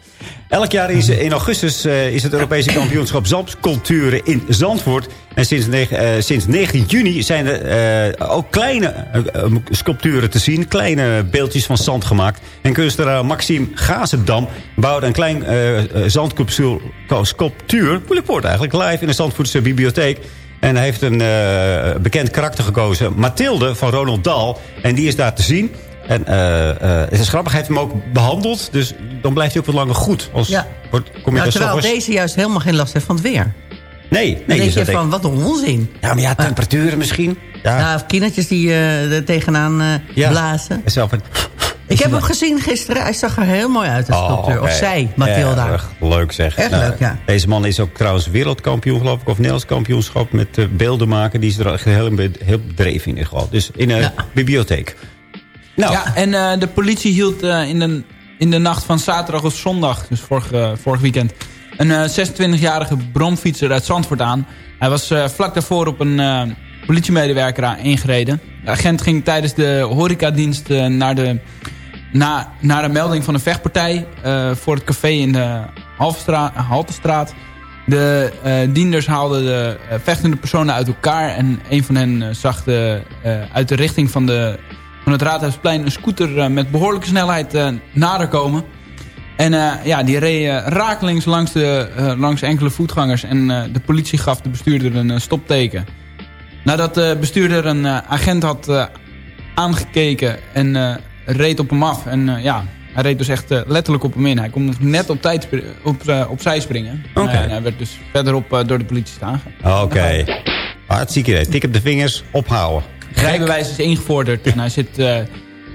Elk jaar is, in augustus eh, is het Europese kampioenschap Zandculturen in Zandvoort. En sinds, negen- eh, sinds 19 juni zijn er eh, ook kleine eh, eh, sculpturen te zien. Kleine beeldjes van zand gemaakt. En kunstenaar Maxime Gazendam bouwde een klein eh eh, zandsculptuur, sculptuur, moeilijk woord eigenlijk, live in de Zandvoortse bibliotheek. En hij heeft een eh, bekend karakter gekozen, Mathilde van Ronald Dahl. En die is daar te zien. En eh, eh, het is grappig, hij heeft hem ook behandeld. Dus dan blijft hij ook wat langer goed. Als, Ja. wordt, kom je Nou, er terwijl deze juist helemaal geen last heeft van het weer. Nee, Dan nee. denk dus je van, wat een onzin. Ja, maar ja, temperaturen misschien. Ja. Ja, of kindertjes die er tegenaan Ja. blazen. En zelf een- Ik heb hem gezien gisteren. Hij zag er heel mooi uit, de Oh, sculptuur. Of zij, Mathilda. Erg leuk zeg. Echt leuk, ja. Deze man is ook trouwens wereldkampioen, geloof ik. Of Nederlands kampioenschap met eh, beelden maken. Die is er echt heel, heel bedreven in ieder geval. Dus in een bibliotheek. Nou, Ja, en eh, de politie hield eh, in, de, in de nacht van zaterdag of zondag, dus vorig, eh, vorig weekend, een eh, 26-jarige bromfietser uit Zandvoort aan. Hij was eh, vlak daarvoor op een eh, politiemedewerker ingereden. De agent ging tijdens de horecadienst eh, naar, de, na, naar een melding van een vechtpartij eh, voor het café in de Haltestraat. De eh, dienders haalden de vechtende personen uit elkaar en een van hen zag de, uit de richting van de van het Raadhuisplein een scooter met behoorlijke snelheid nader komen. En ja, die reed rakelings langs, de, langs enkele voetgangers. En de politie gaf de bestuurder een stopteken. Nadat de bestuurder een eh, agent had eh, aangekeken en eh, reed op hem af. En eh, ja, hij reed dus echt eh, letterlijk op hem in. Hij kon nog net op tijd op, eh, opzij springen. Oké. En hij werd dus verderop eh, door de politie staan. Oké. Hartstikke idee. Tik op de vingers, ophouden. Rijbewijs is ingevorderd en hij zit, eh,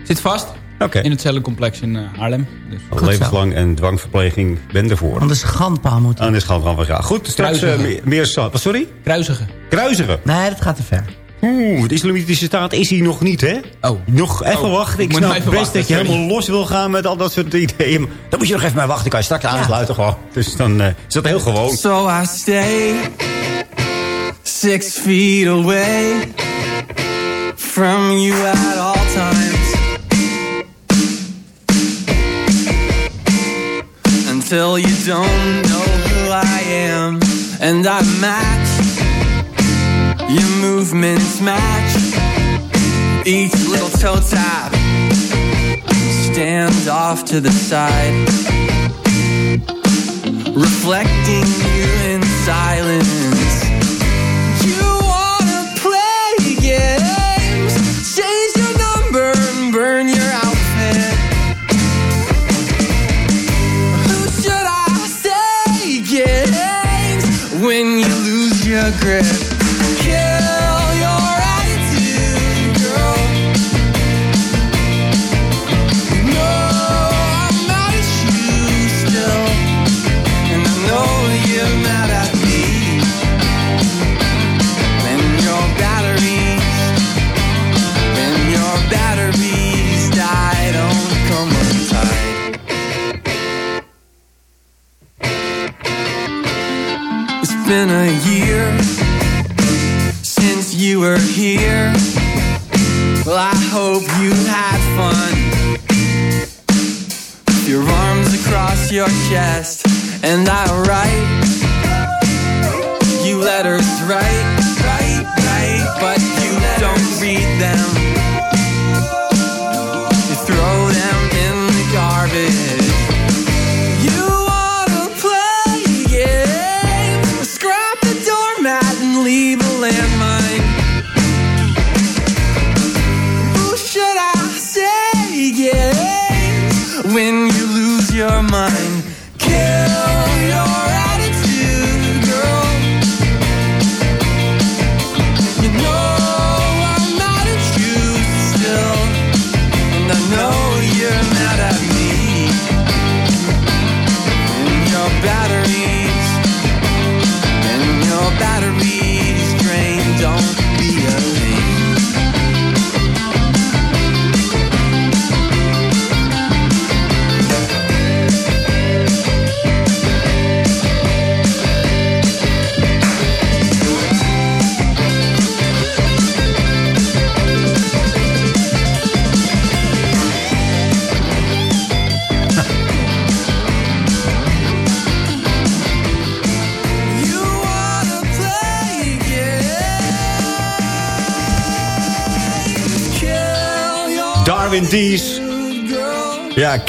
zit vast Oké. in het cellencomplex in eh, Haarlem. Dus. Levenslang en dwangverpleging, ben ervoor. Aan de schandpaal moet Aan de schat van ja. Goed, straks eh, meer, meer Sorry? Kruisigen. Kruisigen. Nee, dat gaat te ver. Oeh, de islamitische staat is hier nog niet, hè? Oh. Nog even Oh, wachten. ik moet snap best wachten, dat je sorry. helemaal los wil gaan met al dat soort ideeën. Maar Dan moet je nog even bij wachten. Kan je straks aansluiten gewoon. Dus dan eh, is dat heel gewoon. So I stay six feet away from you at all until you don't know who I am. And I match. Your movements match. Each little toe tap stands off to the side. Reflecting you in silence. secret chest, and I write you letters, right,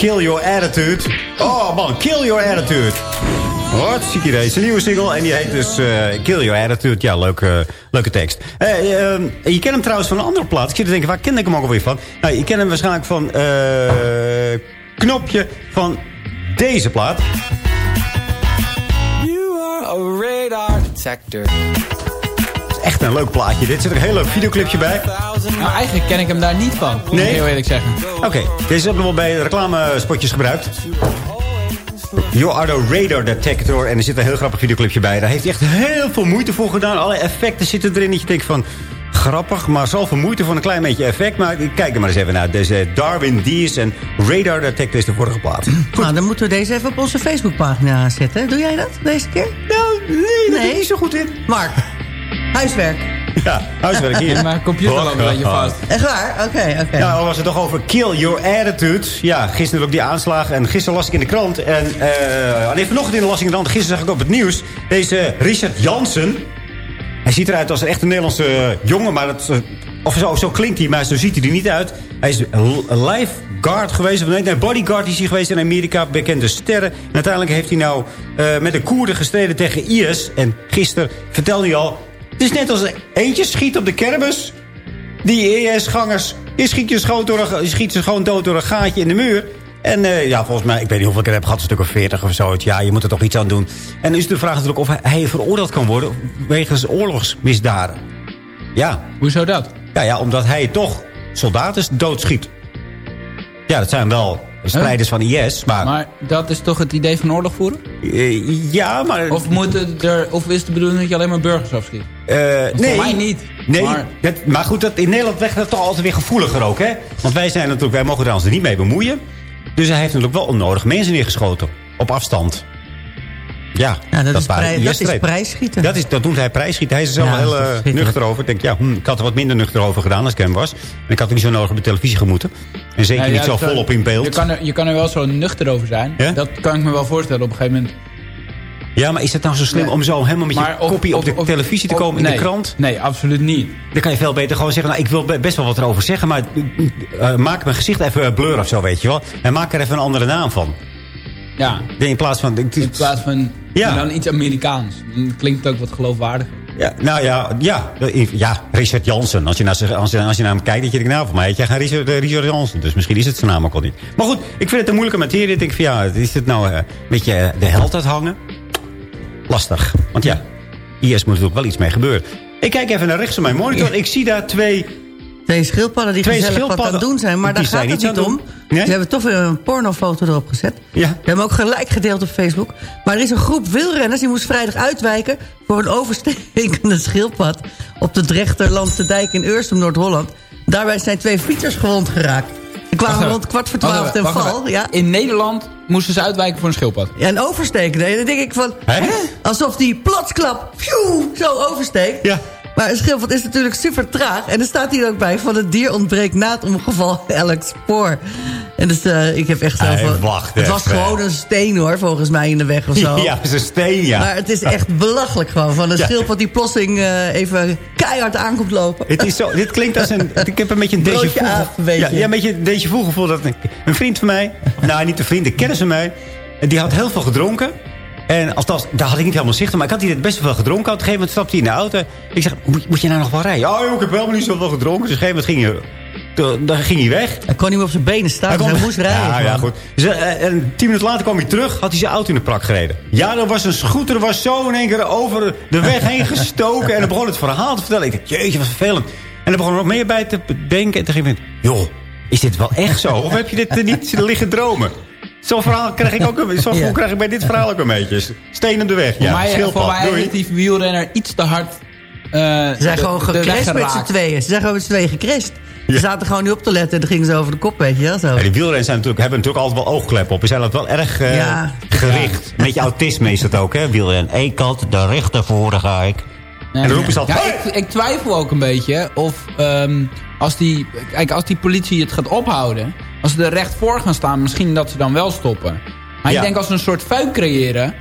kill your attitude. Oh man, kill your attitude. Wat zie je deze nieuwe single. En die heet dus eh, Kill Your Attitude. Ja, leuke, leuke tekst. Eh, eh, je kent hem trouwens van een andere plaat. Ik zit te denken, waar ken ik hem ook alweer van? Nou, je kent hem waarschijnlijk van eh knopje van deze plaat. You are a radar detector. Is echt een leuk plaatje. Dit zit er een heel leuk videoclipje bij. Nou, eigenlijk ken ik hem daar niet van. Moet ik Nee? heel eerlijk zeggen. Oké, deze hebben we wel bij reclamespotjes gebruikt. You are the radar detector. En er zit een heel grappig videoclipje bij. Daar heeft hij echt heel veel moeite voor gedaan. Alle effecten zitten erin. Dat je denkt van... Grappig, maar zoveel moeite voor een klein beetje effect. Maar kijk er maar eens even naar. Deze Darwin Dees en Radar Detector is de vorige plaat. Nou, dan moeten we deze even op onze Facebookpagina zetten. Doe jij dat deze keer? Nou, nee, dat ben ik niet zo goed in. Mark, huiswerk. Ja, huiswerk hier. Mijn computer loopt een beetje vast. Echt waar? Oké, oké. Ja, dan was het toch over kill your attitude. Ja, gisteren ook die aanslagen. En gisteren las ik in de krant. En uh, even vanochtend in de las ik in de krant. Gisteren zag ik op het nieuws. Deze Richard Jansen. Hij ziet eruit als een echte Nederlandse uh, jongen. Maar dat, uh, of zo, zo klinkt hij, maar zo ziet hij er niet uit. Hij is een lifeguard geweest. Of nee, nee, bodyguard is hij geweest in Amerika. Bekende sterren. En uiteindelijk heeft hij nou uh, met de Koerden gestreden tegen IS. En gisteren vertelde hij al... Het is net als eentje schiet op de kermis. Die schiet je, schoon door een, schiet je gewoon dood door een gaatje in de muur. En uh, ja, volgens mij, ik weet niet hoeveel ik er heb gehad, een stuk of 40 of zo. Ja, je moet er toch iets aan doen. En dan is de vraag natuurlijk of hij, hij veroordeeld kan worden wegens oorlogsmisdaden. Ja. Hoezo dat? Ja, ja, omdat hij toch soldaten doodschiet. Ja, dat zijn wel strijders huh? van IS, maar... Maar dat is toch het idee van oorlog voeren? Uh, ja, maar... Of, moet er, of is de bedoeling dat je alleen maar burgers afschiet? Uh, nee. Voor mij niet. Nee, maar, dat, maar goed, dat, in Nederland werd dat toch altijd weer gevoeliger ook, hè? Want wij zijn natuurlijk, wij mogen er ons er niet mee bemoeien. Dus hij heeft natuurlijk wel onnodig mensen neergeschoten. Op afstand. Ja, dat, dat, is, prij, dat is prijsschieten. Dat, is, dat noemt hij prijsschieten. Hij is er zelf ja, heel uh, nuchter over. Ik denk, ja, hm, ik had er wat minder nuchter over gedaan als ik hem was. En ik had er niet zo nodig op de televisie gemoeten. En zeker ja, niet zo volop in beeld. Je kan, er, je kan er wel zo nuchter over zijn. Ja? Dat kan ik me wel voorstellen op een gegeven moment. Ja, maar is het nou zo slim om zo helemaal met je Maar kopie op de of- televisie te of- komen in nee. de krant? Nee, absoluut niet. Dan kan je veel beter gewoon zeggen... nou, ik wil be- best wel wat erover zeggen... maar eh, maak mijn gezicht even blur of zo, weet je wel. En maak er even een andere naam van. Ja, In plaats van... in plaats van Ja. dan iets Amerikaans. Dan klinkt het ook wat geloofwaardiger. Ja, nou ja, ja, ja, Richard Jansen. Als je, naar, als, je, als je naar hem kijkt, dat je denkt, nou, voor mij heet jij geen Richard, eh, Richard Jansen. Dus misschien is het zijn naam ook al niet. Maar goed, ik vind het een moeilijke materie. Ik denk van, ja, is het nou eh, een beetje eh, de held uithangen? Lastig. Want ja, IS moet natuurlijk wel iets mee gebeuren. Ik kijk even naar rechts op mijn monitor. Ik zie daar twee... Twee schildpadden die Twee gezellig wat aan doen zijn. Maar daar gaat het niet om. Nee? Ze hebben toch weer een pornofoto erop gezet. Ja. Ze hebben ook gelijk gedeeld op Facebook. Maar er is een groep wielrenners die moest vrijdag uitwijken... voor een overstekende schildpad... op de Drechterlandse dijk in Uurstum, Noord-Holland. Daarbij zijn twee fietsers gewond geraakt. Ze kwamen rond kwart voor twaalf ten val. Ja. In Nederland moesten ze uitwijken voor een schildpad. Ja, een overstekende. En dan denk ik van... Hè? Alsof die plotsklap zo oversteekt. Ja. Maar een schildpad is natuurlijk super traag. En er staat hier ook bij van het dier ontbreekt na het ongeval elk spoor. En dus eh, ik heb echt Hey, van... wacht het was even. gewoon een steen hoor, volgens mij in de weg of zo. Ja, dat is een steen, ja. Maar het is echt belachelijk gewoon. Van een Ja. schildpad die plotseling eh, even keihard aankomt lopen. Het is zo, dit klinkt als een... Ik heb een beetje een déjà vu. beetje. Ja, ja, een beetje een déjà vu gevoel. Dat een, een vriend van mij... Nou, niet een vriend, een kennis van mij. en Die had heel veel gedronken. En althans, daar had ik niet helemaal zicht op. Maar ik had hier best wel veel gedronken. Op een gegeven moment stapte hij in de auto. Ik zeg, moet, moet je nou nog wel rijden? Oh, joh, ik heb helemaal niet zoveel gedronken. Dus op een gegeven moment ging hij, dan ging hij weg. Hij kon niet meer op zijn benen staan, dus hij kwam- moest rijden. Ja, ja, goed. Dus, eh, en tien minuten later kwam hij terug. Had hij zijn auto in de prak gereden. Ja, er was een scooter. Er was zo in één keer over de weg heen gestoken. en dan begon het verhaal te vertellen. Ik dacht, jeetje, wat vervelend. En dan begon er nog meer bij te bedenken. En toen ging ik, joh, is dit wel echt zo? Of heb je dit eh, niet liggen dromen? Zo'n verhaal krijg ik ook een, zo'n gevoel krijg ik bij dit verhaal ook een beetje. Steen de weg. Voor Ja, mij, voor mij heeft die wielrenner iets te hard... eh, Ze zijn de- gewoon gecrashed met z'n tweeën. Ze zijn gewoon met z'n tweeën gecrashed. Ze Ja. zaten gewoon niet op te letten en dan gingen ze over de kop, weet je wel. Zo. Ja, die wielrenners zijn natuurlijk, hebben natuurlijk altijd wel oogkleppen op. Ze zijn altijd wel erg eh, Ja. gericht. Een beetje autisme is dat ook, hè, wielrennen. Eén kant, de rechter voor ga ik. Ja, en dan roepen ze altijd... Ja, ik, ik twijfel ook een beetje of ehm, als, die, kijk, als die politie het gaat ophouden... als ze er recht voor gaan staan, misschien dat ze dan wel stoppen. Maar Ja. ik denk als ze een soort fuik creëren...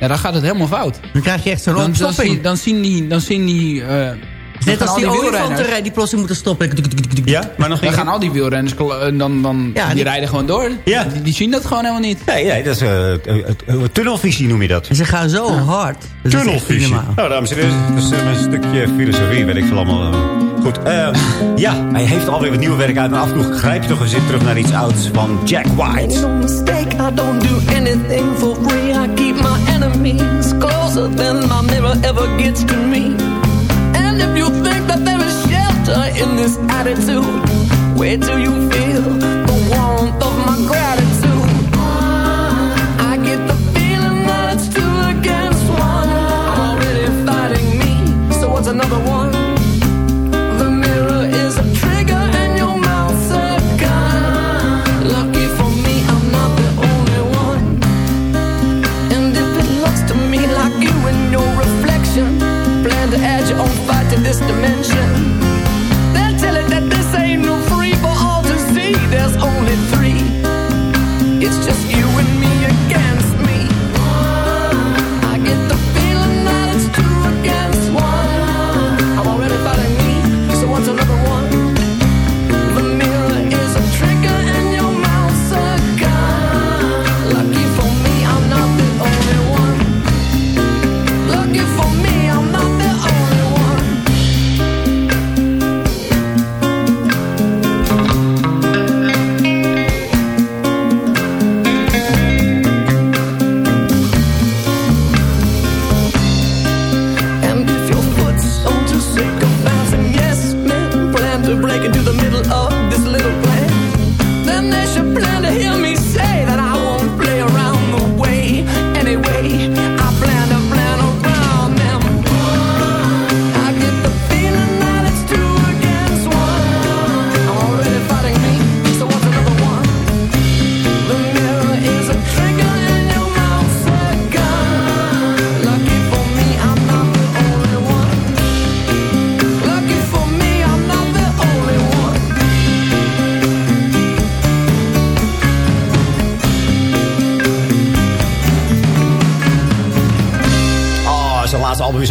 Ja, dan gaat het helemaal fout. Dan krijg je echt zo'n Dan, dan, opstopping. zien, dan zien die... Dan zien die eh, dan Net als al die olifanten rijden die plotseling moeten stoppen. Ja, maar nog Dan gaan al die wielrenners, eh, dan, dan, Ja, die, die- rijden gewoon door. Ja. Die, die zien dat gewoon helemaal niet. Nee, nee, dat is eh, eh, eh, tunnelvisie noem je dat. En ze gaan zo hard. Dat Tunnelvisie. Nou, dames en heren, dat is eh, een stukje filosofie, weet ik veel allemaal. Goed, eh, ja, hij heeft alweer wat nieuw werk uit. Maar af en toe grijp je toch eens terug naar iets ouds van Jack White. No mistake, I don't do anything for free. I keep my enemies closer than my mirror ever gets to me. And if you think that there is shelter in this attitude, where do you feel the warmth of my gratitude?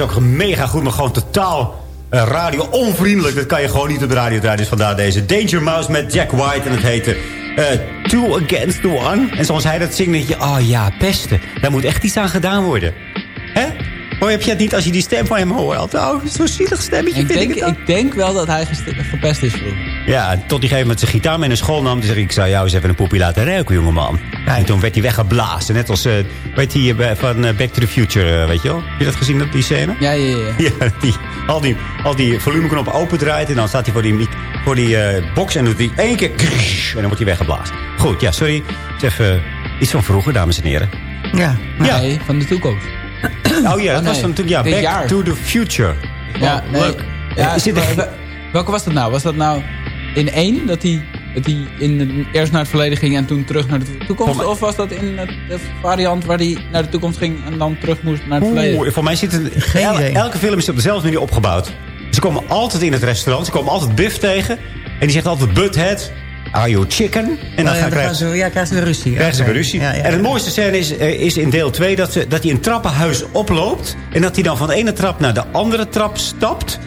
Ook mega goed, maar gewoon totaal eh, radio onvriendelijk. Dat kan je gewoon niet op de radio draaien. Dus vandaar deze Danger Mouse met Jack White. En het heette eh, Two Against the One. En zoals hij dat zingt, denk je... Oh ja, pesten. Daar moet echt iets aan gedaan worden. Hè? Hoor heb je het niet als je die stem van hem hoort? Oh, zo'n zielig stemmetje Ik vind denk, ik het dan. ik denk wel dat hij gepest is vroeger. Ja, tot die gegeven moment zijn gitaar mee naar school nam. Toen zei ik, ik zou jou eens even een poepie laten ruiken, jongeman. En toen werd hij weggeblazen. Net als, eh weet je, bij- van eh, Back to the Future, eh, weet je wel? Heb je dat gezien, op die scène? Ja, ja, ja. Ja, die, al die, al die volumeknop opendraait. En dan staat hij voor die, voor die eh, box en doet hij één keer... en dan wordt hij weggeblazen. Goed, ja, sorry. Het is even iets van vroeger, dames en heren. Ja. Ja. Nee, van de toekomst. Oh ja, dat Oh, was dan natuurlijk... Ja, Back jaar. to the Future. Ja, Oh, nee. leuk. Ja, Is dit wel- een- wel- welke was dat nou? Was dat nou in één? Dat hij, dat hij in de, eerst naar het verleden ging en toen terug naar de toekomst? Mij- Of was dat in de variant waar hij naar de toekomst ging en dan terug moest naar het verleden? Voor mij zit het... Geen el- idee. elke film is op dezelfde manier opgebouwd. Ze komen altijd in het restaurant. Ze komen altijd Biff tegen. En die zegt altijd Butthead. Are you chicken? En dan, Oh ja, gaan dan krijgen ze, ja, krijgen ze weer ruzie. krijgen ze weer ruzie. Ja, ja, En het mooiste scène is, eh, is in deel 2 dat, ze, dat hij een trappenhuis oploopt. En dat hij dan van de ene trap naar de andere trap stapt.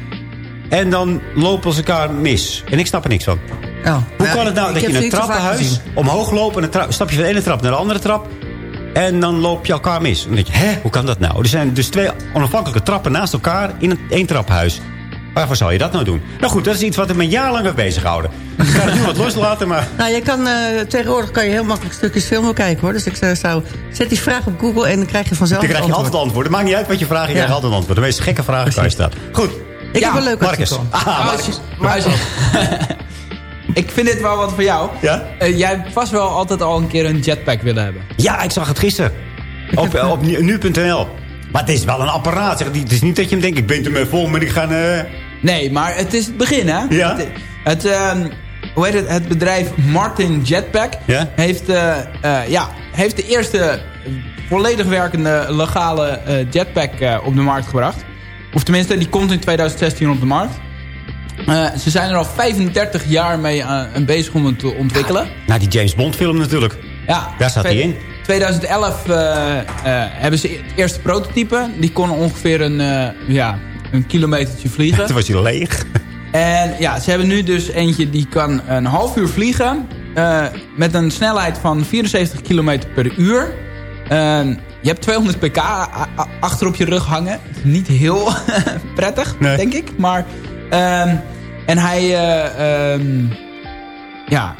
En dan lopen ze elkaar mis. En ik snap er niks van. Oh, Hoe ja, kan het nou dat heb je ze een trappenhuis omhoog loopt... en dan tra- stap je van de ene trap naar de andere trap... en dan loop je elkaar mis. Dan denk je, hè, hoe kan dat nou? Er zijn dus twee onafhankelijke trappen naast elkaar in een één trappenhuis. Waarvoor zou je dat nou doen? Nou goed, dat is iets wat ik me jarenlang heeft bezighouden. Ik ga het nu wat loslaten, maar... Nou, je kan, eh, tegenwoordig kan je heel makkelijk stukjes film kijken, hoor. Dus ik eh, zou... Zet die vraag op Google en dan krijg je vanzelf Dan krijg je het altijd antwoord. antwoorden. Maakt niet uit wat je vraagt, je Ja. krijgt altijd antwoord. De meest gekke vragen kan je staan. Goed. Ik Ja, heb een leuk Marcus. artikel. Ah, je- Marcus. ik vind dit wel wat voor jou. Ja? Eh, jij hebt vast wel altijd al een keer een jetpack willen hebben. Ja, ik zag het gisteren. Op, eh, op nu- nu.nl. Maar het is wel een apparaat. zeg. Het is niet dat je hem denkt, ik ben ermee vol, maar ik ga... eh, Nee, maar het is het begin, hè? Ja. Het, het, ehm, hoe heet het? Het bedrijf Martin Jetpack Ja. heeft, ja, heeft de eerste volledig werkende legale jetpack op de markt gebracht. Of tenminste, die komt in 2016 op de markt. Eh, ze zijn er al 35 jaar mee aan aan bezig om het te ontwikkelen. Nou, die James Bond film natuurlijk. Ja, Daar staat hij in. 2011 eh, eh, hebben ze het eerste prototype. Die kon ongeveer een, eh, ja, een kilometertje vliegen. Toen was hij leeg. En ja, ze hebben nu dus eentje die kan een half uur vliegen. eh, met een snelheid van 74 km per uur. Je hebt 200 pk achter op je rug hangen. Niet heel prettig, Nee. denk ik. Maar, ehm, en hij... eh, ehm, ja,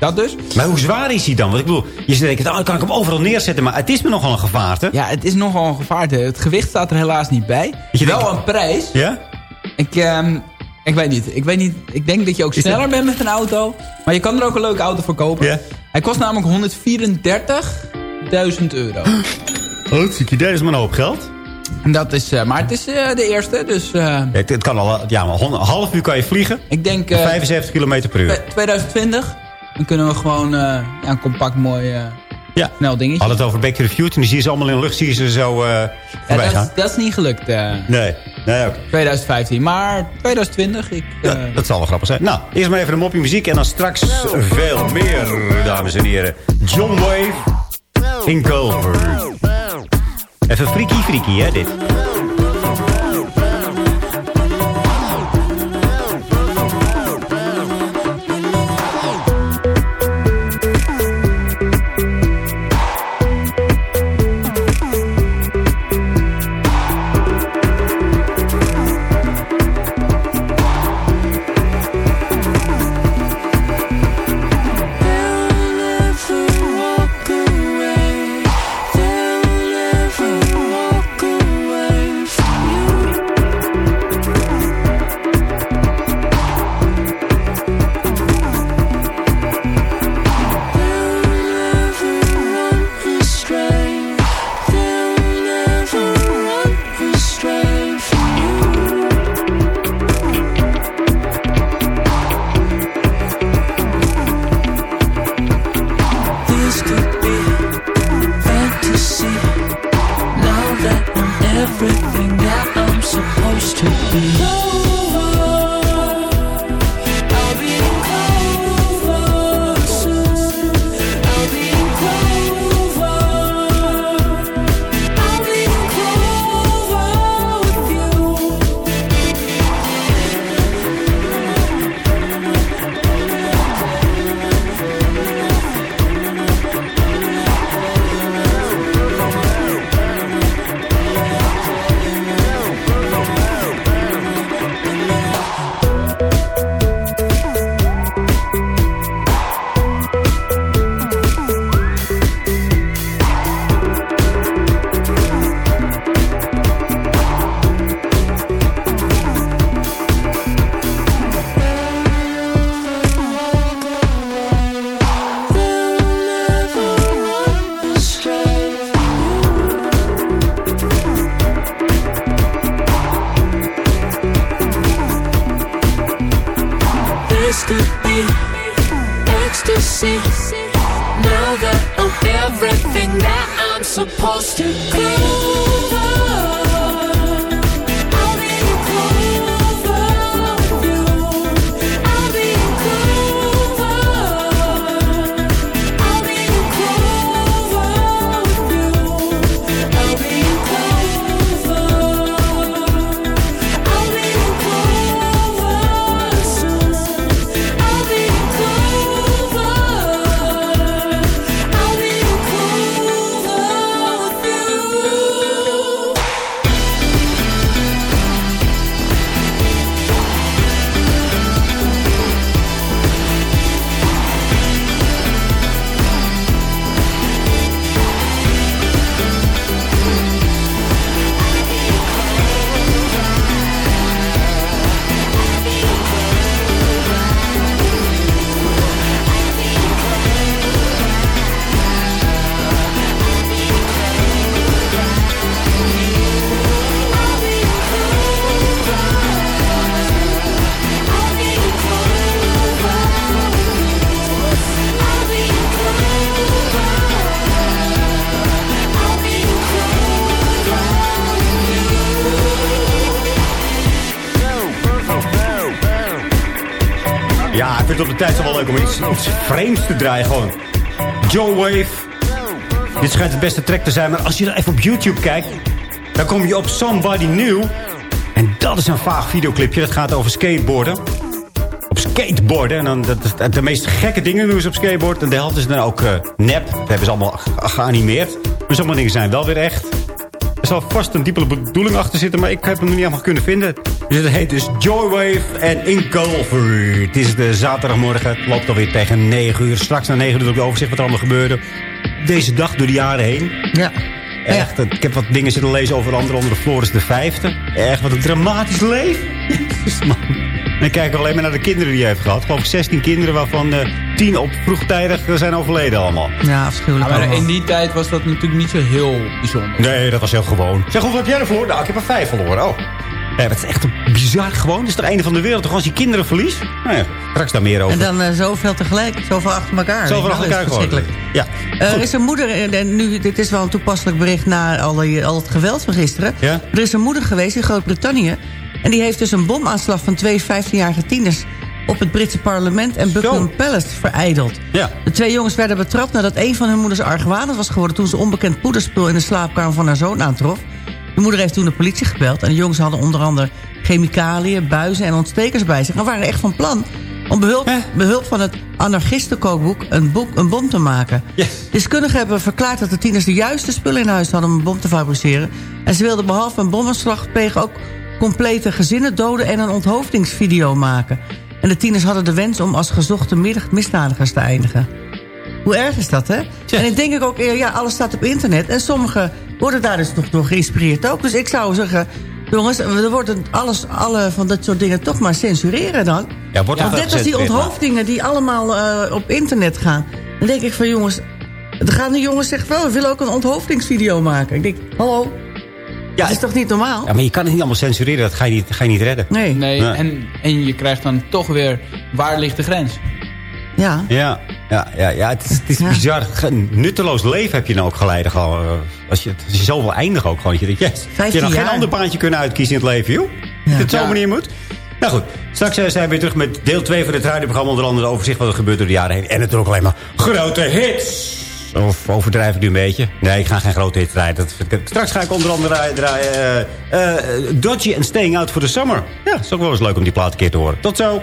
dat dus. Maar hoe zwaar is hij dan? Want ik bedoel, je denkt, oh, dan kan ik hem overal neerzetten. Maar het is me nogal een gevaarte. Ja, het is nogal een gevaarte. Het gewicht staat er helaas niet bij. Je Wel denkt- een prijs. Ja? Ik, ehm, ik weet niet. Ik weet niet. Ik denk dat je ook sneller dat- bent met een auto. Maar je kan er ook een leuke auto voor kopen. Ja. Hij kost namelijk 134.000 euro. Oh, zie je, dat is maar een hoop geld. En dat is, eh, maar het is eh, de eerste. Dus eh, Het, het kan al, ja, maar een half uur kan je vliegen. ik denk eh, 75 km per uur. 2020. Dan kunnen we gewoon ja, een compact mooi Ja. snel dingetje. Had het over Back to the Future. En die zie je ze allemaal in de lucht. Zie je ze zo Ja, voorbij dat, gaan. dat is niet gelukt. Nee, nee oké. 2015. Maar 2020. Ik, Ja, dat zal wel grappig zijn. Nou, eerst maar even een mopje muziek. En dan straks veel meer, dames en heren. John Wave in Culver. Even freaky freaky, hè, dit. everything iets, vreemds te draaien. Gewoon Joe Wave. Dit schijnt het beste track te zijn. Maar als je dan even op YouTube kijkt... dan kom je op Somebody New. En dat is een vaag videoclipje. Dat gaat over skateboarden. Op skateboarden. En dan dat, de meest gekke dingen doen ze op skateboard. En de helft is dan ook eh, nep. Dat hebben ze allemaal ge- geanimeerd. Maar sommige dingen zijn wel weer echt. Er zal vast een diepere bedoeling achter zitten, maar ik heb hem nog niet allemaal kunnen vinden. Dus het heet dus Joywave en Inculver. Het is de zaterdagmorgen, het loopt alweer tegen 9 uur. Straks na 9 uur doe ik de overzicht wat er allemaal gebeurde. Deze dag door de jaren heen. Ja. Echt, ik heb wat dingen zitten lezen over andere onder de Floris de Vijfde. Echt, wat een dramatisch leven. Jezus, man. En dan kijk ik alleen maar naar de kinderen die hij heeft gehad. Geloof ik 16 kinderen, waarvan eh 10 op vroegtijdig zijn overleden allemaal. Ja, afschuwelijk maar in die tijd was dat natuurlijk niet zo heel bijzonder. Nee, dat was heel gewoon. Zeg, hoeveel heb jij er verloren? Nou, ik heb er vijf verloren. Oh. Ja, dat is echt bizar gewoon. Het is het einde van de wereld. Toch als je kinderen verliest? Nou ja, straks daar meer over. En dan eh, zoveel tegelijk, zoveel achter elkaar. Zoveel Dat achter elkaar gewoon. verschrikkelijk. Ja. Eh, er is een moeder, en- nu, dit is wel een toepasselijk bericht na al, die, al het geweld van gisteren. Ja? Er is een moeder geweest in Groot-Brittannië. En die heeft dus een bomaanslag van twee 15-jarige tieners op het Britse parlement en Buckingham Palace vereideld. Ja. De twee jongens werden betrapt nadat een van hun moeders argwanend was geworden... toen ze onbekend poederspul in de slaapkamer van haar zoon aantrof. De moeder heeft toen de politie gebeld. En de jongens hadden onder andere chemicaliën, buizen en ontstekers bij zich. En waren echt van plan om behulp, behulp van het anarchistenkookboek een, boek, een bom te maken. Deskundigen hebben verklaard dat de tieners de juiste spullen in huis hadden... om een bom te fabriceren. En ze wilden behalve een bomaanslag plegen ook complete gezinnen doden... en een onthoofdingsvideo maken. En de tieners hadden de wens om als gezochte misdadigers te eindigen. Hoe erg is dat, hè? En ik denk ook, ja, alles staat op internet. En sommigen worden daar dus nog door geïnspireerd ook. Dus ik zou zeggen, jongens, er worden alles, alle van dat soort dingen toch maar censureren dan. Ja, wordt toch wel Net als die onthoofdingen die allemaal eh, op internet gaan. Dan denk ik van, jongens, dan gaan de jongens zeggen, wel, we willen ook een onthoofdingsvideo maken. Ik denk, hallo, Ja, dat is toch niet normaal? Ja, maar je kan het niet allemaal censureren. Dat ga je niet, ga je niet redden. Nee. Nee, Nee. En, en je krijgt dan toch weer, waar ligt de grens? Ja. Ja, ja, ja, ja het is, het is bizar. Nutteloos leven heb je nou ook geleiden. Gewoon, eh, als, je, als je zo wil eindigen ook gewoon. Dat je denkt, yes. Je 15 had geen ander baantje kunnen uitkiezen in het leven, joh. Dat het zo'n manier moet. Nou goed, straks eh, zijn we weer terug met deel 2 van het radioprogramma. Onder andere overzicht wat er gebeurt door de jaren heen. En natuurlijk alleen maar grote hits. Of overdrijf ik nu een beetje? Nee, ik ga geen grote hits draaien. Dat ik- Straks ga ik onder andere draaien, draaien eh, Dodgy en Staying Out for the Summer. Ja, dat is ook wel eens leuk om die plaat een keer te horen. Tot zo.